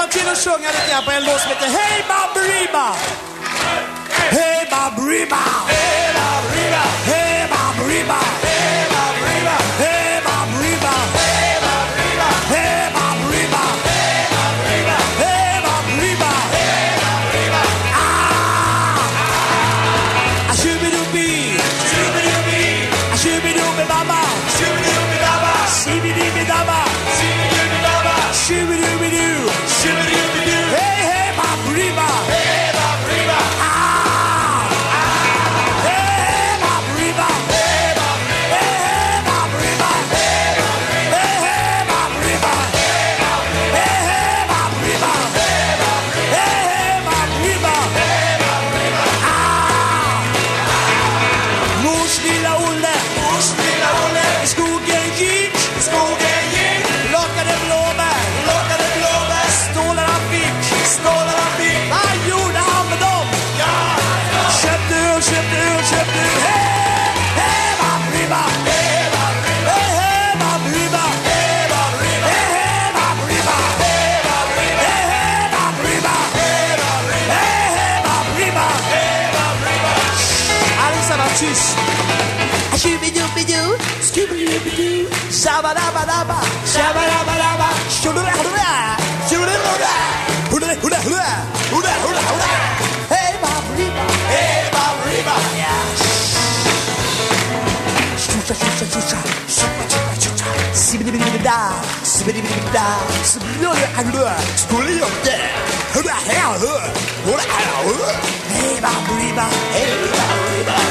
Hjälpa till att sjunga lite grann på en låt som heter Hey Baberiba! Hey Baberiba! Hey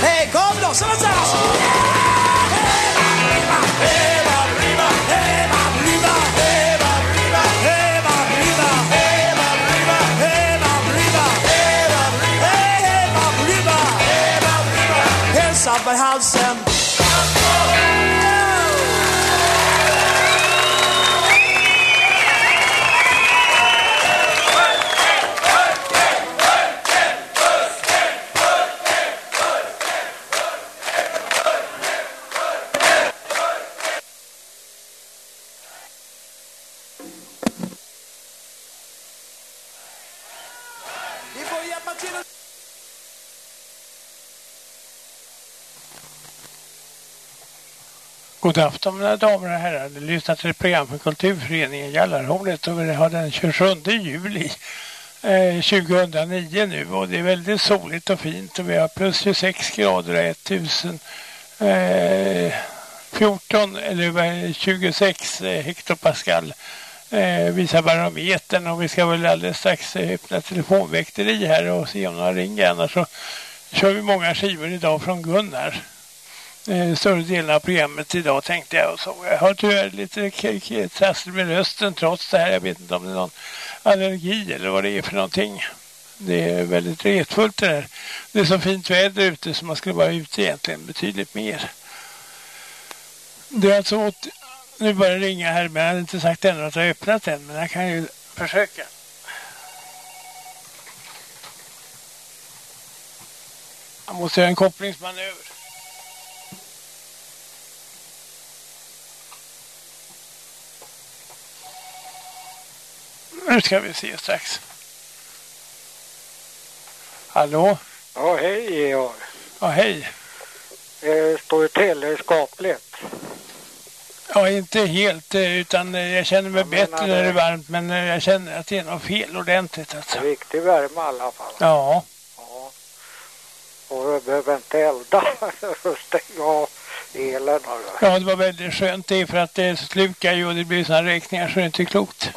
Hey, come on, someone's out. my house hjälpa till att... God afton mina damer och herrar. Du lyssnar till ett program för Kulturföreningen Jallarhornet och vi har den 27 juli eh, 2009 nu och det är väldigt soligt och fint och vi har plus 26 grader och 1000 eh, 14 eller 26 eh, hektopascal eh, visar barometern och vi ska väl alldeles strax eh, öppna telefonväkteri här och se om några ringer annars så kör vi många skivor idag från Gunnar eh, större delen av programmet idag tänkte jag och så. Jag har tyvärr lite trassel med rösten trots det här. Jag vet inte om det är någon allergi eller vad det är för någonting. Det är väldigt retfullt det där. Det är så fint väder ute så man skulle vara ute egentligen betydligt mer. Det är alltså åt... Nu börjar det ringa här men jag hade inte sagt ännu att jag har öppnat den men jag kan ju försöka. Jag måste göra en kopplingsmanöver. Nu ska vi se strax. Hallå? Ja, hej Georg. Ja, hej. Det står ju till skapligt. Ja, inte helt eh, utan eh, jag känner mig Jag bättre när det är varmt men eh, jag känner att det är något fel ordentligt alltså. Riktig värme i alla fall. Ja, Ja. Och du behöver inte elda. Stänga av elen. hörru. ja det var väldigt skönt det för att det slukar ju och det blir sådana räkningar så det är inte klokt.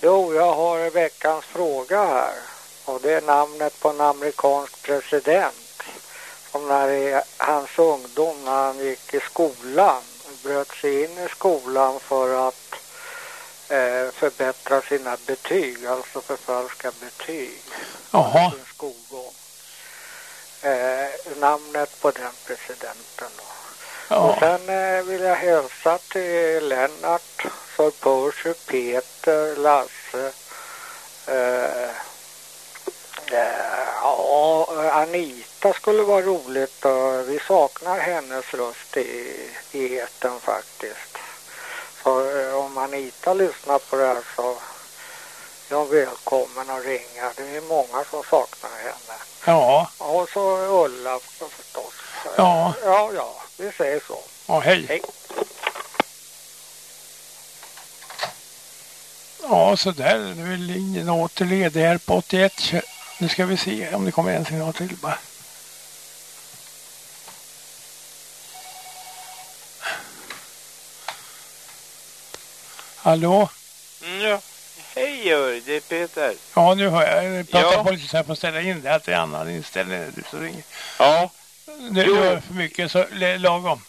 Jo, jag har veckans fråga här. Och det är namnet på en amerikansk president. Som när i hans ungdom när han gick i skolan bröt sig in i skolan för att eh, förbättra sina betyg, alltså förfalska betyg. Jaha, sin skolgång. Eh, namnet på den presidenten då. Och ja, sen eh, vill jag hälsa till Lennart, Sir Percy, Peter, Lasse, eh, eh, ja, Anita skulle vara roligt och vi saknar hennes röst i, i etern faktiskt. Så eh, om Anita lyssnar på det här så ja, välkommen att ringa. Det är många som saknar henne. Ja. Och så Ulla förstås. Ja. Ja, ja, vi säger så. Ja, hej. Hej. Ja, så där. Nu är linjen åter ledig här på 81. Nu ska vi se om det kommer en signal till bara. Hallå? Mm, ja. Hej Georg, det är Peter. Ja, nu hör jag. Jag pratar Ja. på lite så här på att ställa in det. Att det är annan inställning du så ringer. Ja. Nu Jo. är det för mycket, så lagom.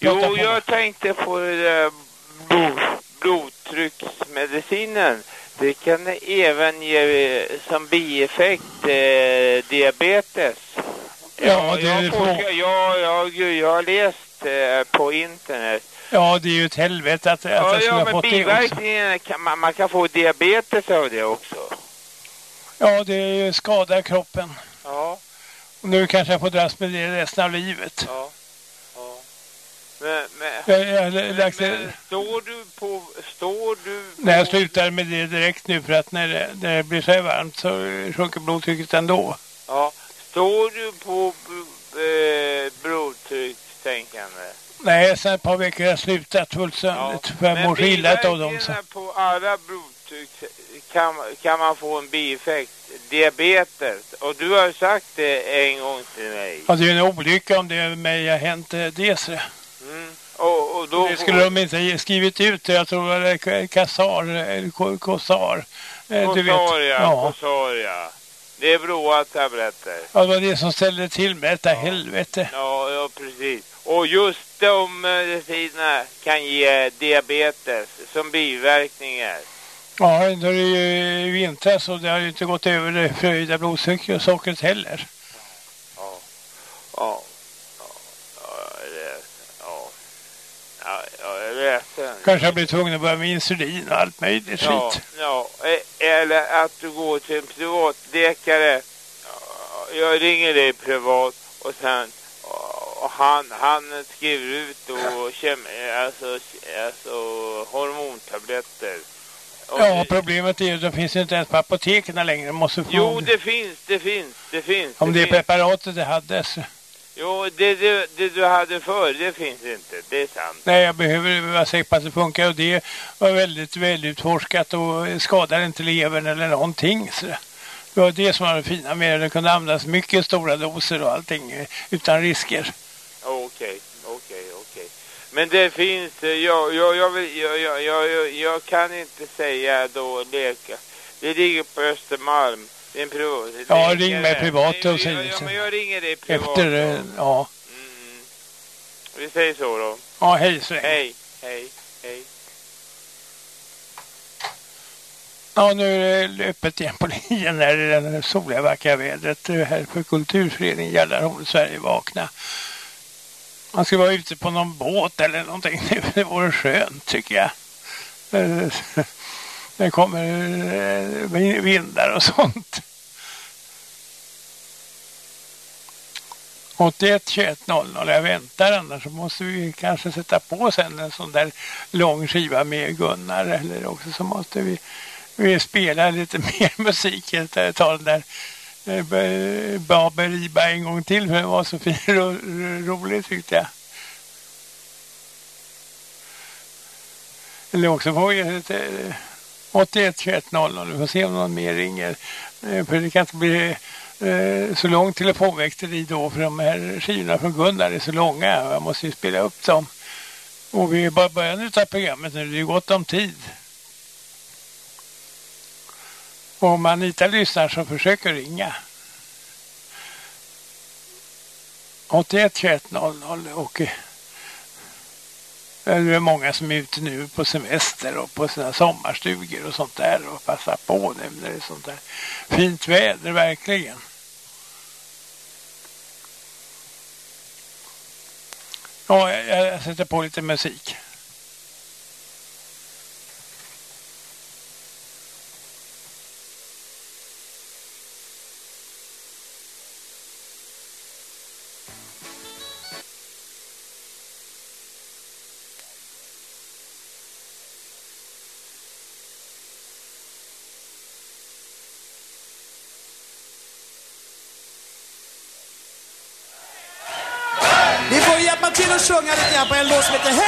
Prata Jo, jag tänkte på det där blod, blodtrycksmedicinen. Det kan även ge som bieffekt eh, diabetes. Ja, det är jag, det forskar, ja, ja, gud, jag har läst eh, på internet. Ja, det är ju ett helvete att, att Ja, jag skulle ja ha fått det också. kan man, man kan få diabetes av det också. Ja, det är ju skadar kroppen. Ja, Och nu kanske jag får dras med det resten av livet. ja, ja. Men, men, Jag, jag, har men, lagt, men står du på, står du på... när jag slutar med det direkt nu för att när det, när det blir så varmt så sjunker blodtrycket ändå. Ja, står du på eh, blodtryckstänkande? Nej, sen ett par veckor har jag slutat fullständigt. jag mår så illa av dem. Så. biverkningarna på alla blodtryck kan, kan man få en bieffekt. Diabetes. Och du har sagt det en gång till mig. Ja, det är en olycka om det är mig har hänt eh, det. Mm. Och, och då Det skulle de inte skrivit ut. Jag tror det är Kassar eller K- Kossar. Eh, Du vet. Ja. Kosaria. Det är blåa tabletter. ja, det var det som ställde till med detta helvete. Ja, ja, precis. Och just de medicinerna kan ge diabetes som biverkningar. Ja, då är det ju vintras och det har ju inte gått över det förhöjda blodsockret sockret heller. Ja. Ja. Ja. Ja, jag jag läser. Kanske blir tvungen att börja med insulin och allt möjligt Ja, skit. ja. E- Eller att du går till en privatläkare. Ja, Jag ringer dig privat och sen han, han skriver ut och kem, alltså, alltså hormontabletter. Och Ja, det- problemet är ju att de finns inte ens på apoteken längre. Måste få Jo, det finns, det finns, det finns. om det är finns. preparatet det hade. Så. Jo, det, det, det du hade förr, det finns inte. Det är sant. Nej, jag behöver vara säker på att det funkar och det var väldigt välutforskat och skadar inte levern eller någonting. Så. Det var det som var det fina med det. Det kunde användas mycket stora doser och allting utan risker. Okej, okej, okej. Men det finns, eh, jag, jag, jag, vill, jag, jag, jag, kan inte säga då leka. Det ligger på Östermalm. Det är en privat. Ja, läkare. ring mig privat och säg jag, ja, men jag ringer dig privat. Efter, då. eh, ja. Mm. Vi säger så då. Ja, hej så länge. Hej, hej, hej. Ja, nu är det öppet igen på linjen här i det soliga vackra vädret eh, här för kulturföreningen Gällarhorn Sverige vakna. Man ska vara ute på någon båt eller någonting nu. Det vore skönt tycker jag. Det kommer eh, vindar och sånt. 81 21 00. Jag väntar annars så måste vi kanske sätta på sen en sån där lång skiva med Gunnar eller också så måste vi, vi spela lite mer musik. Ta den där Eh, Babel Iba en gång till för den var så fin och ro- rolig tyckte jag. Eller också får vi ett, 81 21 00. Vi får se om någon mer ringer. Eh, för det kan inte bli eh, så lång telefonväxteri då för de här skivorna från Gunnar är så långa. Jag måste ju spela upp dem. Och vi är bara i början av programmet nu. Det är gott om tid. Och om Anita lyssnar så försöker ringa. 81 21 00 och eh, det är många som är ute nu på semester och på sina sommarstugor och sånt där och passar på nu när det är sånt där fint väder verkligen. Ja, jag, jag sätter på lite musik. up and lost with the.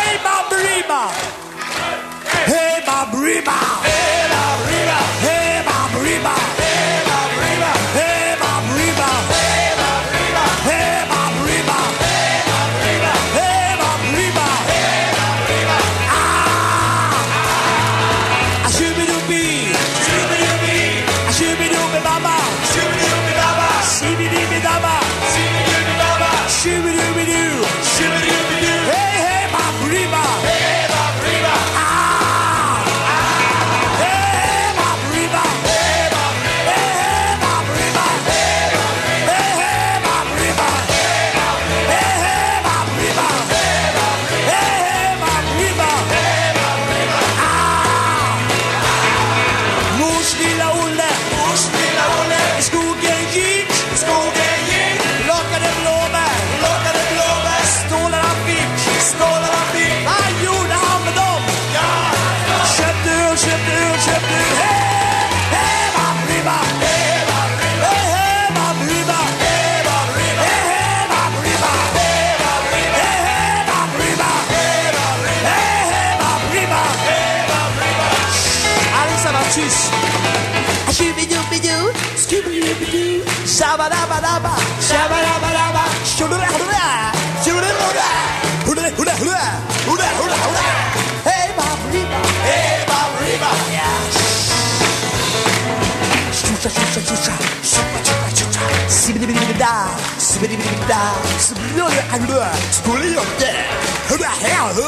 스비디비디비다 스비디비디다 스비디비디다 스돌리 없대 흐라 헤아 흐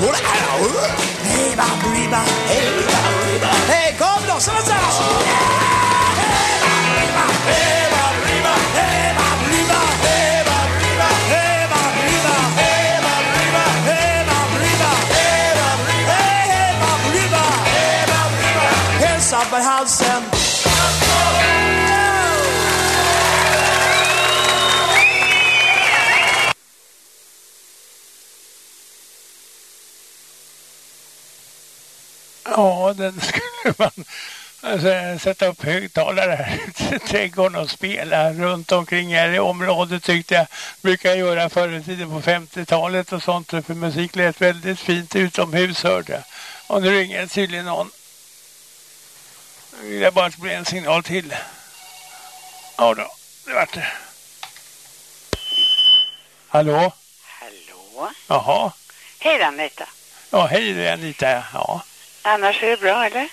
뭐라 헤아 흐 헤이바 브리바 헤이바 브리바 헤이 거미도 쓰러져 Ja, den skulle man alltså, sätta upp högtalare här i trädgården och spela runt omkring här i området tyckte jag brukar jag göra förr i tiden på 50-talet och sånt för musik lät väldigt fint utomhus hörde jag. Och nu ringer det tydligen någon. Nu vill jag bara att det blir en signal till. Ja då, det vart det. Hallå? Hallå? Jaha. Hej Anita. Ja, hej det är Anita. Ja. Annars är det bra eller?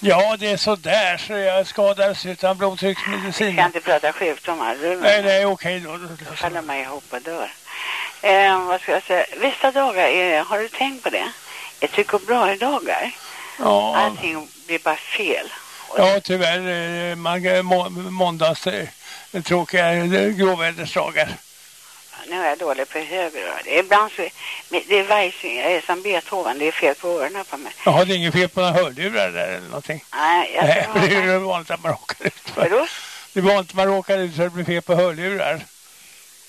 Ja, det är så där så jag skadades utan Jag blodtrycksmedicin. ska inte prata sjukdomar. Du Nej, nej, okej då. Då faller man ihop och dör. Eh, vad ska jag säga? Vissa dagar, är, har du tänkt på det? Jag tycker bra dagar. Ja, Allting blir bara fel. Och ja tyvärr. eh, Man, må, måndags eh, tråkiga eh, gråvädersdagar. Nu är jag dålig på höger öra. Det är Ibland så, det är vajsing, jag är som Beethoven, det är fel på öronen på mig. Jaha, det är inget fel på några hörlurar där eller någonting? Nej, jag Nej, för det är ju vanligt att man råkar ut för. Vadå? Det är vanligt att man råkar ut att det blir fel på hörlurar.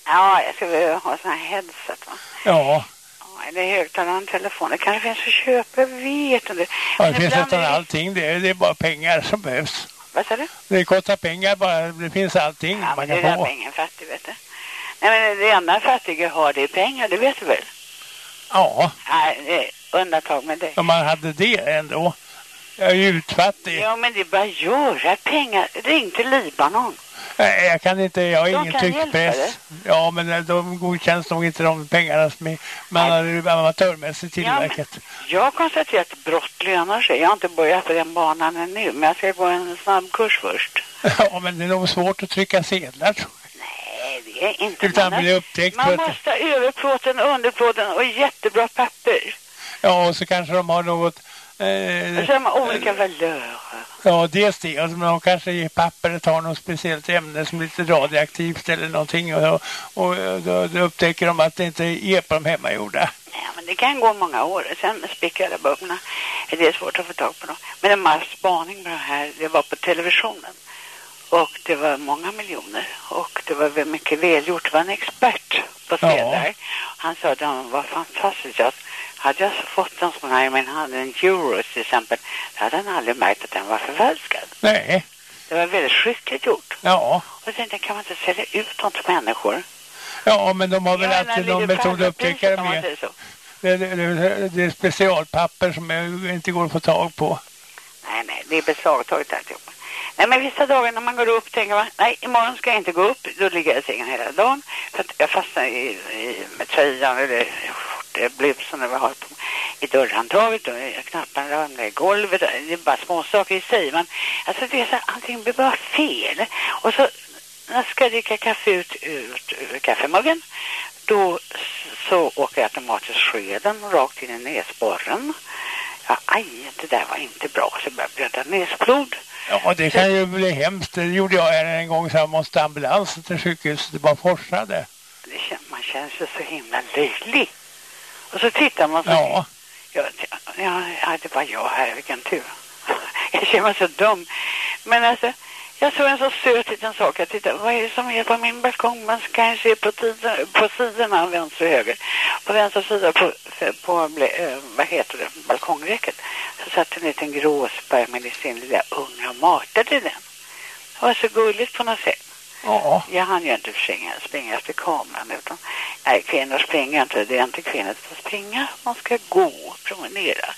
Ja, jag ska väl ha sån här headset va? Ja, Ja, eller högtalande telefon. Det kanske finns att köpa, jag vet inte. ja det Men finns nästan är det- allting. Det är, det är bara pengar som behövs. Vad sa du? Det kostar pengar bara. Det finns allting Ja, man kan få. ingen fattig, vet du. Nej, men det enda fattiga har det pengar, det vet du väl? Ja, Nej, undantag med det. om man hade det ändå. Jag är ju utfattig. Ja, men det är bara göra pengar. Ring till Libanon. Nej, jag kan inte, jag har De ingen tryckpress. Ja, men eh, de godkänns nog inte de pengarna som är, man har amatörmässigt Ja, tillverkat. Jag har konstaterat att brott lönar sig. Jag har inte börjat på den banan ännu, men jag ska gå en snabb kurs först. Ja, men det är nog svårt att trycka sedlar tror Nej, det är inte. Utan man, bli upptäckt. man måste ha överplåten, underplåten och jättebra papper. Ja, och så kanske de har något... Eh, Och så har man olika valörer. ja, dels det. Alltså, men de kanske i pappret har något speciellt ämne som är lite radioaktivt eller någonting. Och, och, då, då upptäcker de att det inte är på de hemmagjorda. Ja, men det kan gå många år. Sen spricker alla bubblorna. Det är svårt att få tag på dem. Men en mass spaning på det här, det var på televisionen. Och det var många miljoner. Och det var väl mycket välgjort. Det var en expert på Ja. sedlar. Han sa att de var fantastiska. Hade jag fått en sån här i min hand, en euro till exempel, då hade han aldrig märkt att den var förfalskad. Nej, Det var väldigt skickligt gjort. ja. Och sen kan man inte sälja ut dem till människor? Ja, men de har väl Ja, alltid någon metod att upptäcka det med. Det, det, det, det är specialpapper som jag inte går att få tag på. Nej, nej, det är beslagtaget alltihop. Nej, men vissa dagar när man går upp tänker man, nej, imorgon ska jag inte gå upp. Då ligger jag i sängen hela dagen. För att jag fastnar i, i, med tröjan eller skjortor, blusen eller vad jag har på i dörrhandtaget och knapparna ramlar i golvet. Det är bara små saker i sig. Men alltså det är så här, allting blir bara fel. Och så när jag ska dricka kaffe ut, ut ur kaffemuggen då så åker jag automatiskt skeden rakt in i näsborren. Ja, aj, det där var inte bra. Så jag började blöda näsblod. Ja, det kan ju bli hemskt. Det gjorde jag en gång så jag måste ambulansen till sjukhuset. Det bara forsade. Man känns ju så himla löjlig. Och så tittar man så... Ja, ja, ja, det var jag här, vilken tur. Jag känner mig så dum. Men alltså, jag såg en så söt liten sak. Jag tittade, vad är det som är på min balkong? Man kan ju se på, tiden, på sidorna, vänster och höger. På vänster sida på, på eh, vad heter det, balkongräcket. Så satt en liten gråsparv med sin lilla unga och matade den. Det var så gulligt på något sätt ja. Jag hann ju inte springa, springa efter kameran utan nej, kvinnor springer inte, det är inte kvinnor som springa, man ska gå och promenera.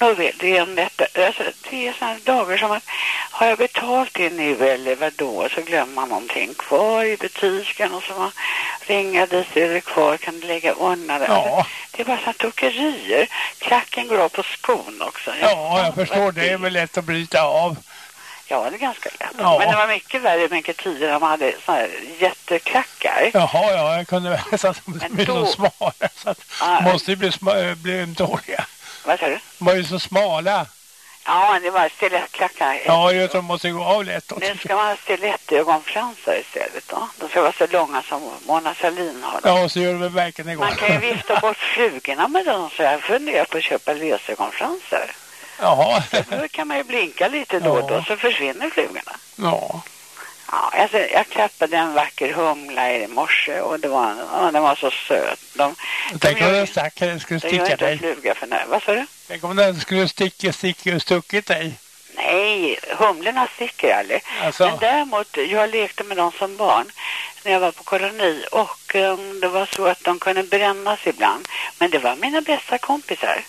Nåväl, det är om detta, alltså, det är sådana dagar som att har jag betalt det nu eller vad då så glömmer man någonting kvar i butiken och så man ringer dit, är det kvar, kan du lägga undan det? Ja. Alltså, det är bara sådana tokerier. Klacken går av på skon också. Ja, jag förstår. Det är väl lätt att bryta av. Ja, det är ganska lätt. Ja. Men det var mycket värre mycket tidigare man hade sådana här jätteklackar. Jaha, ja, jag kunde väl så att de Men blir så då- smala. Så att Ja. måste ju bli, bli dåliga. Vad sa du? De var ju så smala. Ja, det var stilettklackar. Ja, just de måste gå av lätt. Nu ska man ha stilettögonfransar istället då. De ska vara så långa som Mona Sahlin har. Ja, och så gör väl verkligen igår. Man kan ju vifta bort flugorna med dem så jag funderar på att köpa lösögonfransar. Jaha, Då kan man ju blinka lite då och då Ja. så försvinner flugorna. ja. Ja, alltså, jag klappade en vacker humla i morse och det var, ja, den var så söt. De, Tänk de om den stack, den skulle gör sticka inte dig. fluga för när. Vad sa du? Tänk om den skulle sticka, sticka, stuckit dig. Nej, humlorna sticker aldrig. Alltså, Men däremot, jag lekte med dem som barn när jag var på koloni och um, det var så att de kunde brännas ibland. Men det var mina bästa kompisar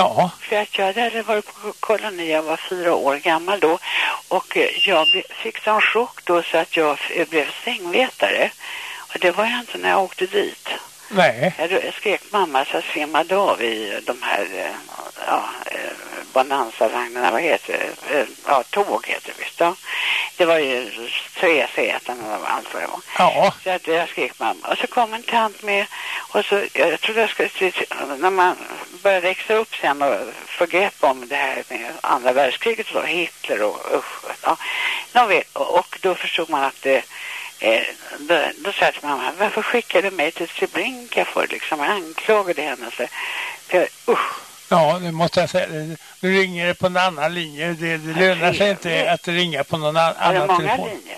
ja, För att jag hade varit på koloni, jag var fyra år gammal då och eh, jag fick sån chock då så att jag blev sängvetare. Och det var jag inte när jag åkte dit nej. Jag jag skrek mamma så jag svimmade av i de här eh, ja, eh, Bonanza-vagnarna, vad heter det? Eh, Ja, tåg heter det visst. Ja. Det var ju tre säten och allt vad det var. Ja, Så att jag skrek mamma. Och så kom en tant med och så, jag trodde jag skulle, när man började växa upp sen och få grepp om det här med andra världskriget och så, Hitler och usch. Ja. Och, och då förstod man att det Eh, då, då sa jag till mamma, varför skickade du mig till Srebrenica för liksom? Jag anklagade henne. Så, för, usch, ja, det måste jag säga. Nu ringer det på en annan linje. Det, det lönar sig inte att ringa på någon an, har du annan många telefon. linjer?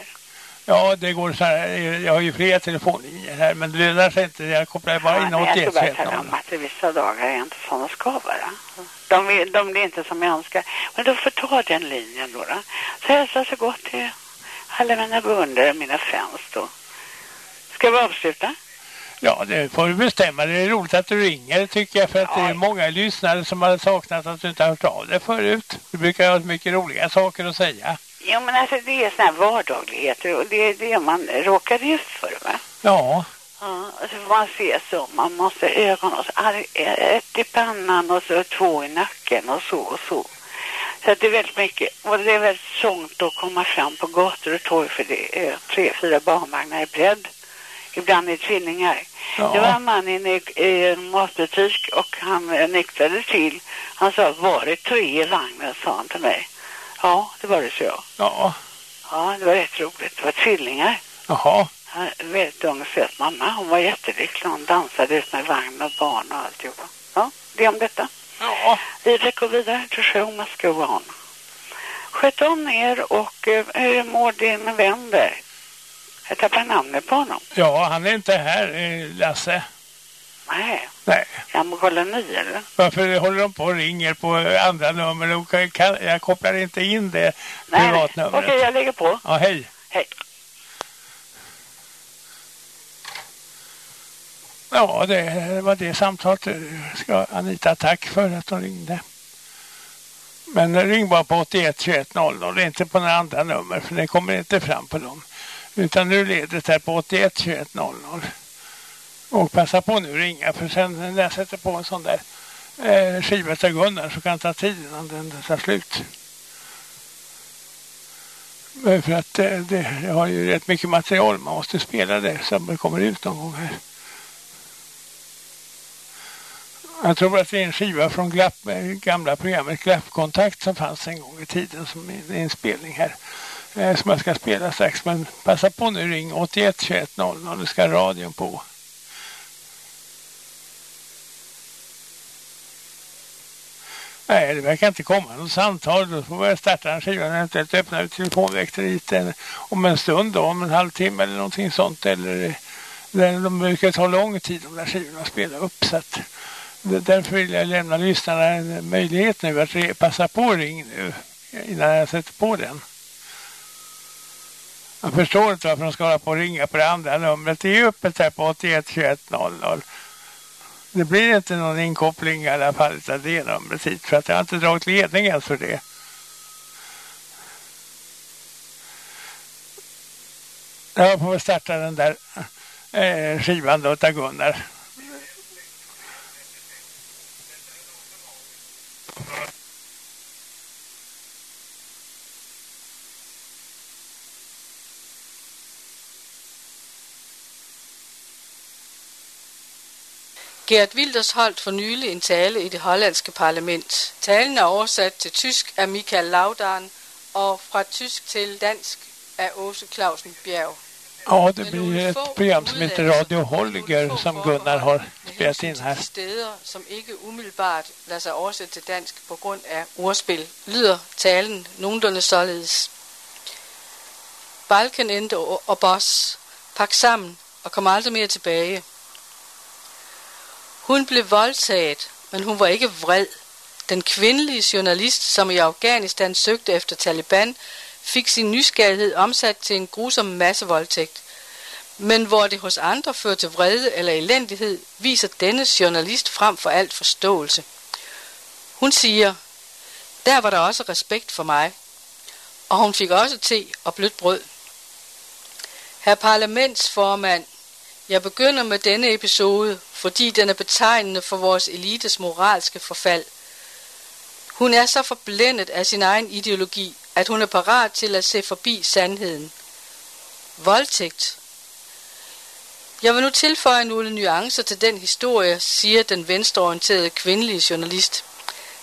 Ja, det går så här. Jag har ju flera telefonlinjer här, men det lönar sig inte. Jag kopplar bara in Ja, jag ska 81 bara så tala heter om de. att det vissa dagar är inte som de ska vara. De, vill- de blir inte som jag önskar. Men då får ta den linjen då. då. Så hälsa så gott till alla mina beundrare, mina fans då. Ska vi avsluta? Ja, det får du bestämma. Det är roligt att du ringer tycker jag, för att det Ja. är många lyssnare som har saknat att du inte har hört av dig förut. Du brukar ha mycket roliga saker att säga. Jo, men alltså det är såna här vardagligheter och det är det man råkar ut för, va? Ja, Ja, och så får man se så. Man måste ögon och så ett i pannan och så två i nacken och så och så. Så det är väldigt mycket. Och det är väldigt trångt att komma fram på gator och torg för det är tre, fyra barnvagnar i bredd. Ibland är tvillingar. Ja. Det var en man i, en matbutik och han nyktrade till. Han sa, var det tre i vagnen? sa han till mig. Ja, det var det, så jag. ja, Ja, det var rätt roligt. Det var tvillingar. jaha. Ja, väldigt ung söt mamma. Hon var jättelycklig. Hon dansade ut med vagn och barn och alltihopa. Ja, det om detta. Ja, Vi går vidare till show must go on. Sköt om er och eh, hur mår din vän där? Jag tappar namnet på honom. ja, han är inte här, eh, Lasse. Nej, Nej, är han på koloni eller? varför håller de på och ringer på andra nummer? Jag kopplar inte in det nej. privatnumret. Okej, jag lägger på. Ja, hej. Hej. Ja, det var det samtalet. Ska Anita tack för att hon ringde. Men ring bara på 81 21 00, det är inte på några andra nummer för det kommer inte fram på dem. Utan nu ledet här på 81 21 00. Och passa på nu ringa för sen när jag sätter på en sån där eh, skiva till Gunnar så kan det ta tid innan den tar slut. För att eh, det, har ju rätt mycket material man måste spela det så det kommer ut någon gång här. Jag tror att det är en skiva från glapp, gamla programmet Glappkontakt som fanns en gång i tiden som en inspelning här. Eh, som jag ska spela strax. Men passa på nu, ring 81 21 00. Nu ska radion på. Nej, det verkar inte komma något samtal. Då får jag starta en skiva och eventuellt öppna ut telefonväxteriet om en stund då, om en halvtimme eller någonting sånt. Eller, eh, de brukar ta lång tid de där skivorna att spela upp. Så att, därför vill jag lämna lyssnarna en möjlighet nu att passa på ring nu innan jag sätter på den. Jag förstår inte varför de ska hålla på och ringa på det andra numret. Det är öppet här på 81 21 00. Det blir inte någon inkoppling i alla fall av det numret hit för att jag har inte dragit ledningen för det. Jag får starta den där eh, skivan då av Gunnar. Gert Wilders holdt for nylig en tale i det hollandske parlament. Talen er oversat til tysk af Michael Laudaren og fra tysk til dansk af Åse Clausen Bjerg. Ja, det blir ett program som heter Radio Holger som Gunnar har spelat in här. Steder, som inte omedelbart lader sig översätta till dansk på grund av ordspel. lyder talen nogenlunde således. Balken endte og boss, pak sammen og kom aldrig mere tilbage. Hun blev voldtaget, men hun var ikke vred. Den kvindelige journalist, som i Afghanistan søgte efter Taliban, fik sin nysgerrighed omsat til en grusom massevoldtægt. Men hvor det hos andre fører til vrede eller elendighed, viser denne journalist frem for alt forståelse. Hun siger, der var der også respekt for mig, og hun fik også te og blødt brød. Herr parlamentsformand, jeg begynder med denne episode, fordi den er betegnende for vores elites moralske forfald. Hun er så forblændet af sin egen ideologi, at hun er parat til at se forbi sandheden. Voldtægt. Jeg vil nu tilføje nogle nuancer til den historie, siger den venstreorienterede kvindelige journalist.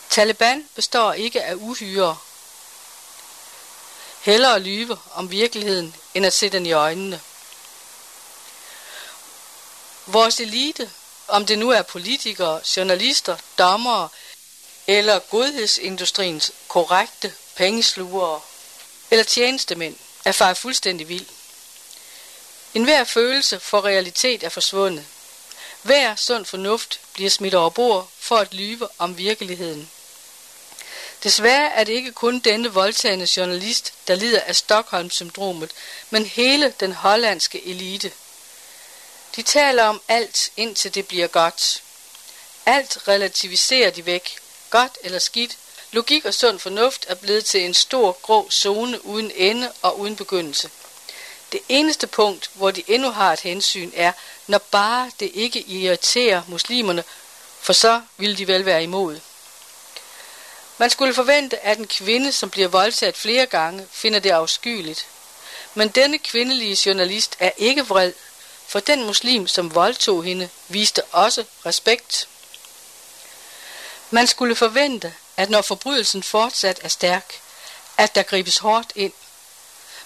Taliban består ikke af uhyre. Hellere lyve om virkeligheden, end at se den i øjnene. Vores elite, om det nu er politikere, journalister, dommere eller godhedsindustriens korrekte pengeslugere eller tjenestemænd, er far fuldstændig vild. En hver følelse for realitet er forsvundet. Hver sund fornuft bliver smidt over bord for at lyve om virkeligheden. Desværre er det ikke kun denne voldtagende journalist, der lider af Stockholm-syndromet, men hele den hollandske elite – de taler om alt, indtil det bliver godt. Alt relativiserer de væk, godt eller skidt. Logik og sund fornuft er blevet til en stor grå zone uden ende og uden begyndelse. Det eneste punkt, hvor de endnu har et hensyn, er, når bare det ikke irriterer muslimerne, for så ville de vel være imod. Man skulle forvente, at en kvinde, som bliver voldtaget flere gange, finder det afskyeligt. Men denne kvindelige journalist er ikke vred, for den muslim, som voldtog hende, viste også respekt. Man skulle forvente, at når forbrydelsen fortsat er stærk, at der gribes hårdt ind.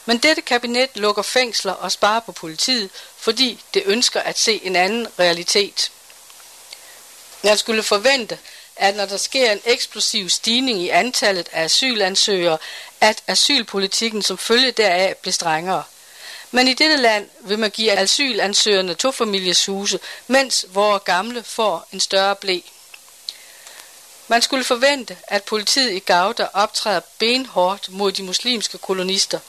Men dette kabinet lukker fængsler og sparer på politiet, fordi det ønsker at se en anden realitet. Man skulle forvente, at når der sker en eksplosiv stigning i antallet af asylansøgere, at asylpolitikken som følge deraf bliver strengere. Men i dette land vil man give asylansøgerne tofamilieshuse, mens vores gamle får en større blæ. Man skulle forvente, at politiet i Gauda optræder benhårdt mod de muslimske kolonister,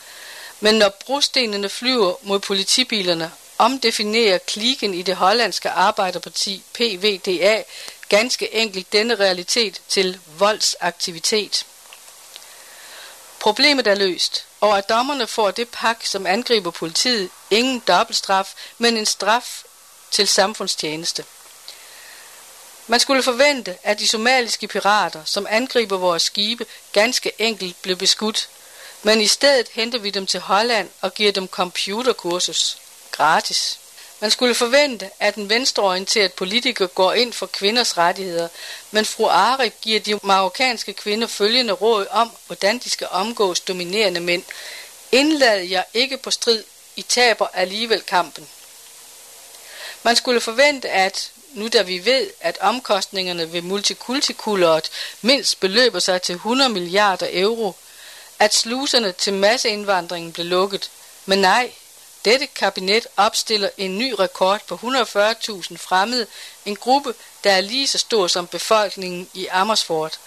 men når brostenene flyver mod politibilerne omdefinerer kliken i det hollandske arbejderparti PVDA ganske enkelt denne realitet til voldsaktivitet. Problemet er løst, og at dommerne får det pak, som angriber politiet, ingen dobbeltstraf, men en straf til samfundstjeneste. Man skulle forvente, at de somaliske pirater, som angriber vores skibe, ganske enkelt blev beskudt, men i stedet henter vi dem til Holland og giver dem computerkursus. Gratis. Man skulle forvente, at en venstreorienteret politiker går ind for kvinders rettigheder, men fru Arif giver de marokkanske kvinder følgende råd om, hvordan de skal omgås dominerende mænd. Indlad jer ikke på strid, I taber alligevel kampen. Man skulle forvente, at nu da vi ved, at omkostningerne ved multikultikuleret mindst beløber sig til 100 milliarder euro, at sluserne til masseindvandringen blev lukket. Men nej, dette kabinet opstiller en ny rekord på 140.000 fremmede, en gruppe, der er lige så stor som befolkningen i Amersfoort.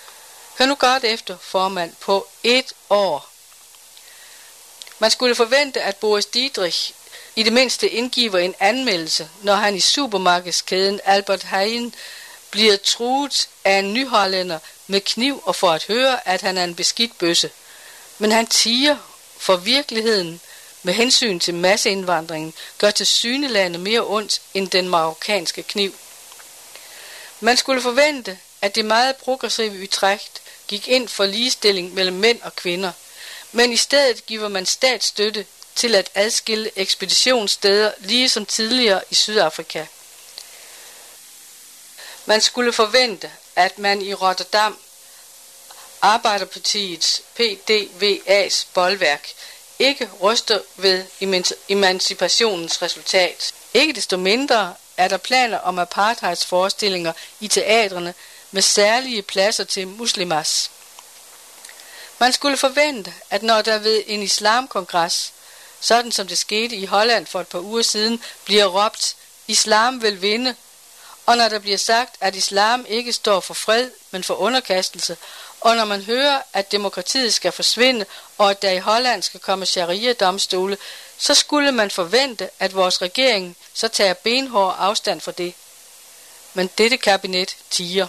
Hør nu godt efter, formand, på et år. Man skulle forvente, at Boris Dietrich i det mindste indgiver en anmeldelse, når han i supermarkedskæden Albert Heijn bliver truet af en nyhollænder med kniv og for at høre, at han er en beskidt bøsse. Men han tiger, for virkeligheden med hensyn til masseindvandringen gør til synelandet mere ondt end den marokkanske kniv. Man skulle forvente, at det meget progressive Utrecht gik ind for ligestilling mellem mænd og kvinder, men i stedet giver man statsstøtte til at adskille ekspeditionssteder lige som tidligere i Sydafrika. Man skulle forvente, at man i Rotterdam, Arbejderpartiets PDVA's boldværk, ikke ryster ved emancipationens resultat. Ikke desto mindre er der planer om apartheidsforestillinger i teatrene med særlige pladser til muslimas. Man skulle forvente, at når der ved en islamkongres, sådan som det skete i Holland for et par uger siden, bliver råbt, islam vil vinde, og når der bliver sagt, at islam ikke står for fred, men for underkastelse, og når man hører, at demokratiet skal forsvinde, og at der i Holland skal komme sharia-domstole, så skulle man forvente, at vores regering så tager benhård afstand fra det. Men dette kabinet tiger.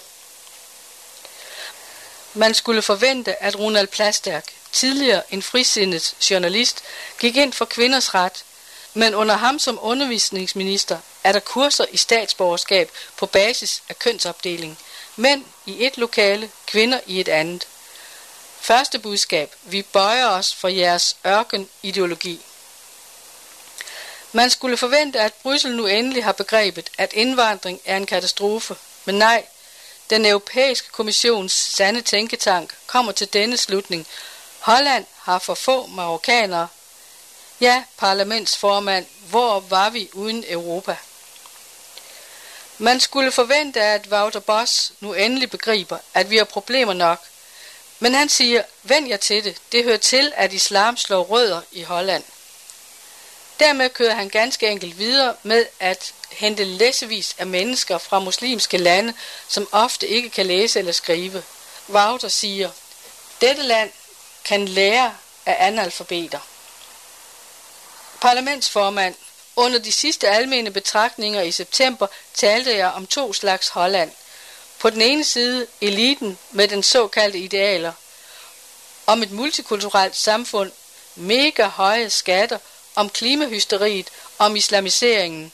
Man skulle forvente, at Ronald Plasterk, tidligere en frisindet journalist, gik ind for kvinders ret, men under ham som undervisningsminister er der kurser i statsborgerskab på basis af kønsopdeling. Mænd i et lokale, kvinder i et andet. Første budskab. Vi bøjer os for jeres ørkenideologi. Man skulle forvente, at Bryssel nu endelig har begrebet, at indvandring er en katastrofe. Men nej, den europæiske kommissions sande tænketank kommer til denne slutning. Holland har for få marokkanere. Ja, parlamentsformand, hvor var vi uden Europa? Man skulle forvente, at Wouter Boss nu endelig begriber, at vi har problemer nok. Men han siger, vend jer til det. Det hører til, at islam slår rødder i Holland. Dermed kører han ganske enkelt videre med at hente læsevis af mennesker fra muslimske lande, som ofte ikke kan læse eller skrive. Wouter siger, dette land kan lære af analfabeter. Parlamentsformand under de sidste almene betragtninger i september talte jeg om to slags Holland. På den ene side eliten med den såkaldte idealer. Om et multikulturelt samfund, mega høje skatter, om klimahysteriet, om islamiseringen,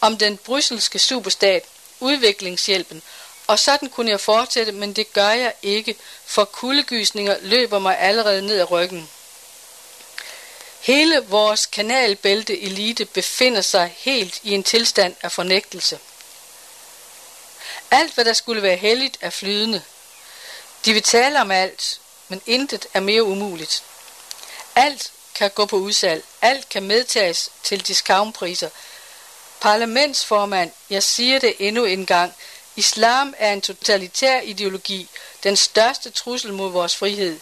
om den brysselske superstat, udviklingshjælpen, og sådan kunne jeg fortsætte, men det gør jeg ikke, for kuldegysninger løber mig allerede ned ad ryggen. Hele vores kanalbælte elite befinder sig helt i en tilstand af fornægtelse. Alt, hvad der skulle være helligt, er flydende. De vil tale om alt, men intet er mere umuligt. Alt kan gå på udsalg. Alt kan medtages til discountpriser. Parlamentsformand, jeg siger det endnu en gang. Islam er en totalitær ideologi, den største trussel mod vores frihed.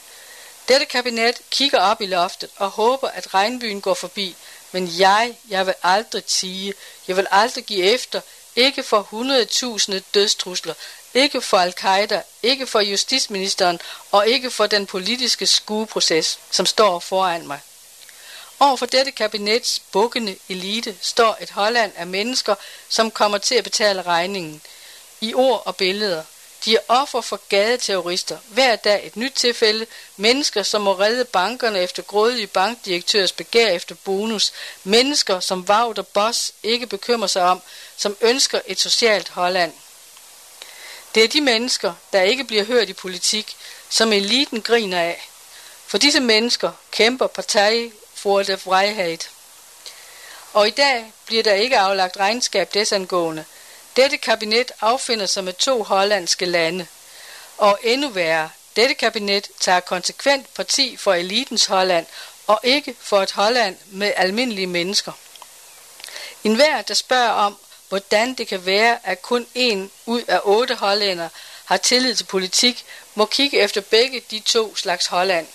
Dette kabinet kigger op i loftet og håber, at regnbyen går forbi. Men jeg, jeg vil aldrig tige. Jeg vil aldrig give efter. Ikke for hundredtusinde dødstrusler. Ikke for al-Qaida. Ikke for justitsministeren. Og ikke for den politiske skueproces, som står foran mig. Over for dette kabinets bukkende elite står et Holland af mennesker, som kommer til at betale regningen. I ord og billeder. De er offer for gadeterrorister. Hver dag et nyt tilfælde. Mennesker, som må redde bankerne efter grådige bankdirektørs begær efter bonus. Mennesker, som Wouter Boss ikke bekymrer sig om, som ønsker et socialt Holland. Det er de mennesker, der ikke bliver hørt i politik, som eliten griner af. For disse mennesker kæmper Partei for the Freiheit. Og i dag bliver der ikke aflagt regnskab desangående. Dette kabinet affinder sig med to hollandske lande. Og endnu værre, dette kabinet tager konsekvent parti for elitens Holland, og ikke for et Holland med almindelige mennesker. En hver, der spørger om, hvordan det kan være, at kun en ud af otte hollænder har tillid til politik, må kigge efter begge de to slags Holland.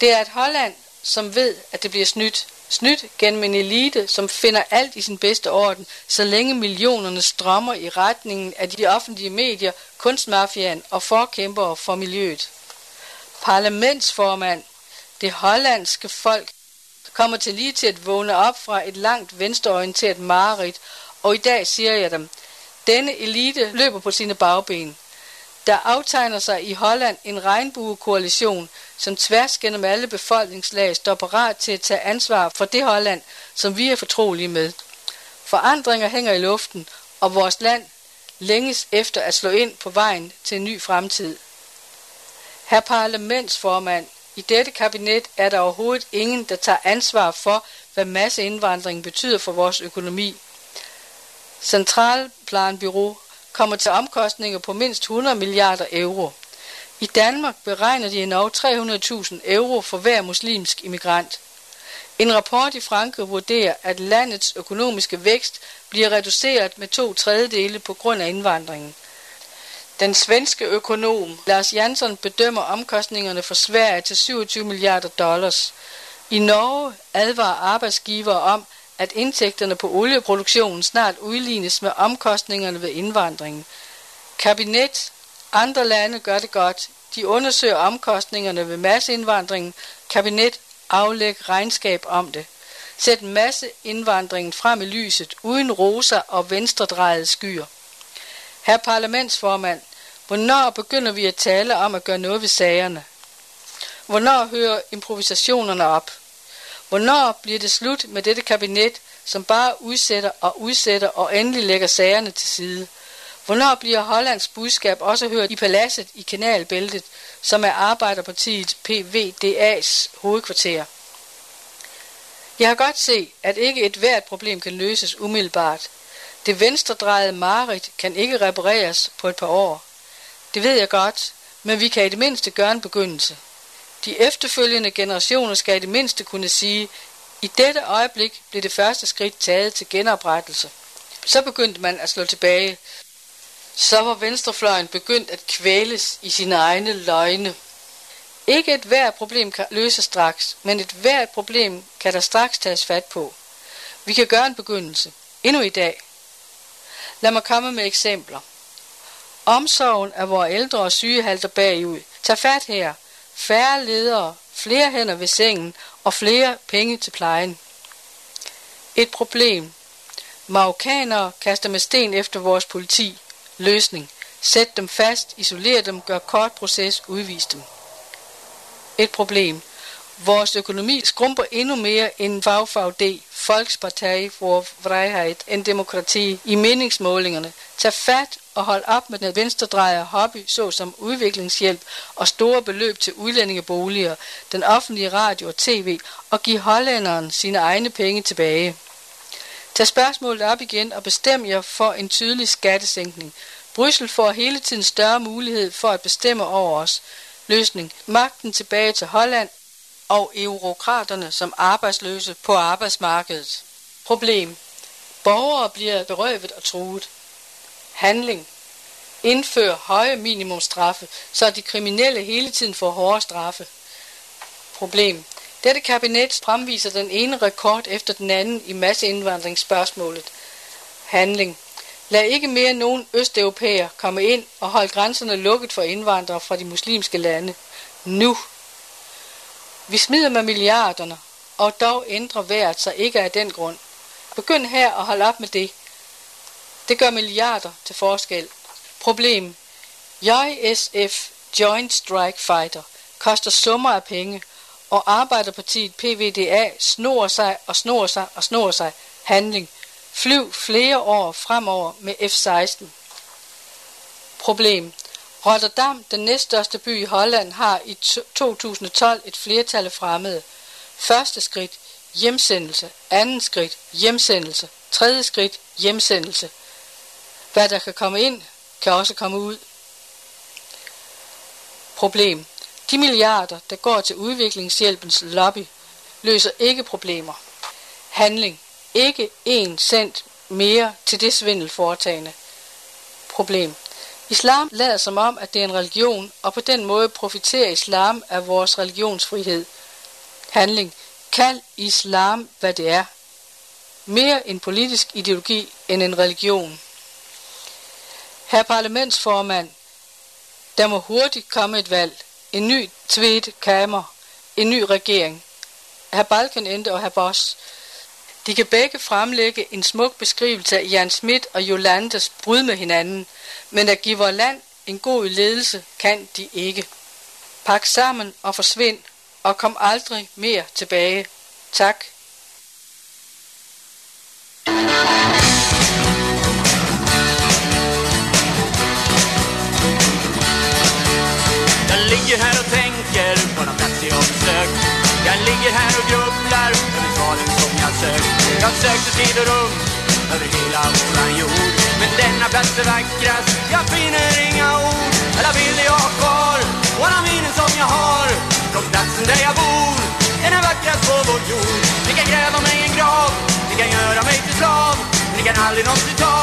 Det er et Holland, som ved, at det bliver snydt. Snydt gennem en elite, som finder alt i sin bedste orden, så længe millionerne strømmer i retningen af de offentlige medier, kunstmafian og forkæmpere for miljøet. Parlamentsformand, det hollandske folk, kommer til lige til at vågne op fra et langt venstreorienteret mareridt, og i dag siger jeg dem, denne elite løber på sine bagben. Der aftegner sig i Holland en regnbuekoalition, som tværs gennem alle befolkningslag står parat til at tage ansvar for det Holland, som vi er fortrolige med. Forandringer hænger i luften, og vores land længes efter at slå ind på vejen til en ny fremtid. Herr parlamentsformand, i dette kabinet er der overhovedet ingen, der tager ansvar for, hvad masseindvandring betyder for vores økonomi. Centralplanbyrå kommer til omkostninger på mindst 100 milliarder euro. I Danmark beregner de endnu 300.000 euro for hver muslimsk immigrant. En rapport i Frankrig vurderer, at landets økonomiske vækst bliver reduceret med to tredjedele på grund af indvandringen. Den svenske økonom Lars Jansson bedømmer omkostningerne for Sverige til 27 milliarder dollars. I Norge advarer arbejdsgivere om, at indtægterne på olieproduktionen snart udlignes med omkostningerne ved indvandringen. Kabinet, andre lande gør det godt. De undersøger omkostningerne ved masseindvandringen. Kabinet aflæg regnskab om det. Sæt masseindvandringen frem i lyset, uden roser og venstredrejede skyer. Herr parlamentsformand, hvornår begynder vi at tale om at gøre noget ved sagerne? Hvornår hører improvisationerne op? Hvornår bliver det slut med dette kabinet, som bare udsætter og udsætter og endelig lægger sagerne til side? Hvornår bliver Hollands budskab også hørt i paladset i kanalbæltet, som er Arbejderpartiet PVDA's hovedkvarter? Jeg har godt set, at ikke et hvert problem kan løses umiddelbart. Det venstredrejede marit kan ikke repareres på et par år. Det ved jeg godt, men vi kan i det mindste gøre en begyndelse. De efterfølgende generationer skal i det mindste kunne sige, i dette øjeblik blev det første skridt taget til genoprettelse. Så begyndte man at slå tilbage. Så var venstrefløjen begyndt at kvæles i sine egne løgne. Ikke et hvert problem kan løses straks, men et hvert problem kan der straks tages fat på. Vi kan gøre en begyndelse. Endnu i dag. Lad mig komme med eksempler. Omsorgen af vores ældre og syge halter bagud. Tag fat her. Færre ledere, flere hænder ved sengen og flere penge til plejen. Et problem. Marokkanere kaster med sten efter vores politi. Løsning. Sæt dem fast, isoler dem, gør kort proces, udvis dem. Et problem. Vores økonomi skrumper endnu mere end VVD, Volkspartei for Freiheit, en demokrati i meningsmålingerne. Tag fat og holdt op med den venstredrejede hobby, såsom udviklingshjælp og store beløb til udlændingeboliger, den offentlige radio og tv, og give hollænderen sine egne penge tilbage. Tag spørgsmålet op igen og bestem jer for en tydelig skattesænkning. Bryssel får hele tiden større mulighed for at bestemme over os. Løsning. Magten tilbage til Holland og eurokraterne som arbejdsløse på arbejdsmarkedet. Problem. Borgere bliver berøvet og truet. Handling. Indfør høje minimumstraffe, så de kriminelle hele tiden får hårde straffe. Problem. Dette kabinet fremviser den ene rekord efter den anden i masseindvandringsspørgsmålet. Handling. Lad ikke mere nogen østeuropæer komme ind og hold grænserne lukket for indvandrere fra de muslimske lande. Nu. Vi smider med milliarderne, og dog ændrer vejret sig ikke af den grund. Begynd her og hold op med det. Det gør milliarder til forskel. Problem. JSF, Joint Strike Fighter, koster summer af penge, og Arbejderpartiet PVDA snor sig og snor sig og snor sig. Handling. Flyv flere år fremover med F-16. Problem. Rotterdam, den næststørste by i Holland, har i 2012 et flertal af fremmede. Første skridt, hjemsendelse. Anden skridt, hjemsendelse. Tredje skridt, hjemsendelse. Hvad der kan komme ind, kan også komme ud. Problem. De milliarder, der går til udviklingshjælpens lobby, løser ikke problemer. Handling. Ikke en cent mere til det svindelforetagende. Problem. Islam lader som om, at det er en religion, og på den måde profiterer islam af vores religionsfrihed. Handling. Kald islam, hvad det er. Mere en politisk ideologi end en religion. Herr parlamentsformand, der må hurtigt komme et valg. En ny tweet kammer, En ny regering. Herr Balkenende og herr Boss. De kan begge fremlægge en smuk beskrivelse af Jan Schmidt og Jolandes brud med hinanden, men at give vores land en god ledelse kan de ikke. Pak sammen og forsvind, og kom aldrig mere tilbage. Tak. På någon jag ligger här och grubblar över svaren som jag sökt. Jag sökte tid och rum över hela våran jord. Men denna plats är vackrast, jag finner inga ord. Alla bilder jag har kvar och alla minnen som jag har. Från platsen där jag bor, den är vackrast på vår jord. Ni kan gräva mig en grav, ni kan göra mig till slav. Men ni kan aldrig någonsin ta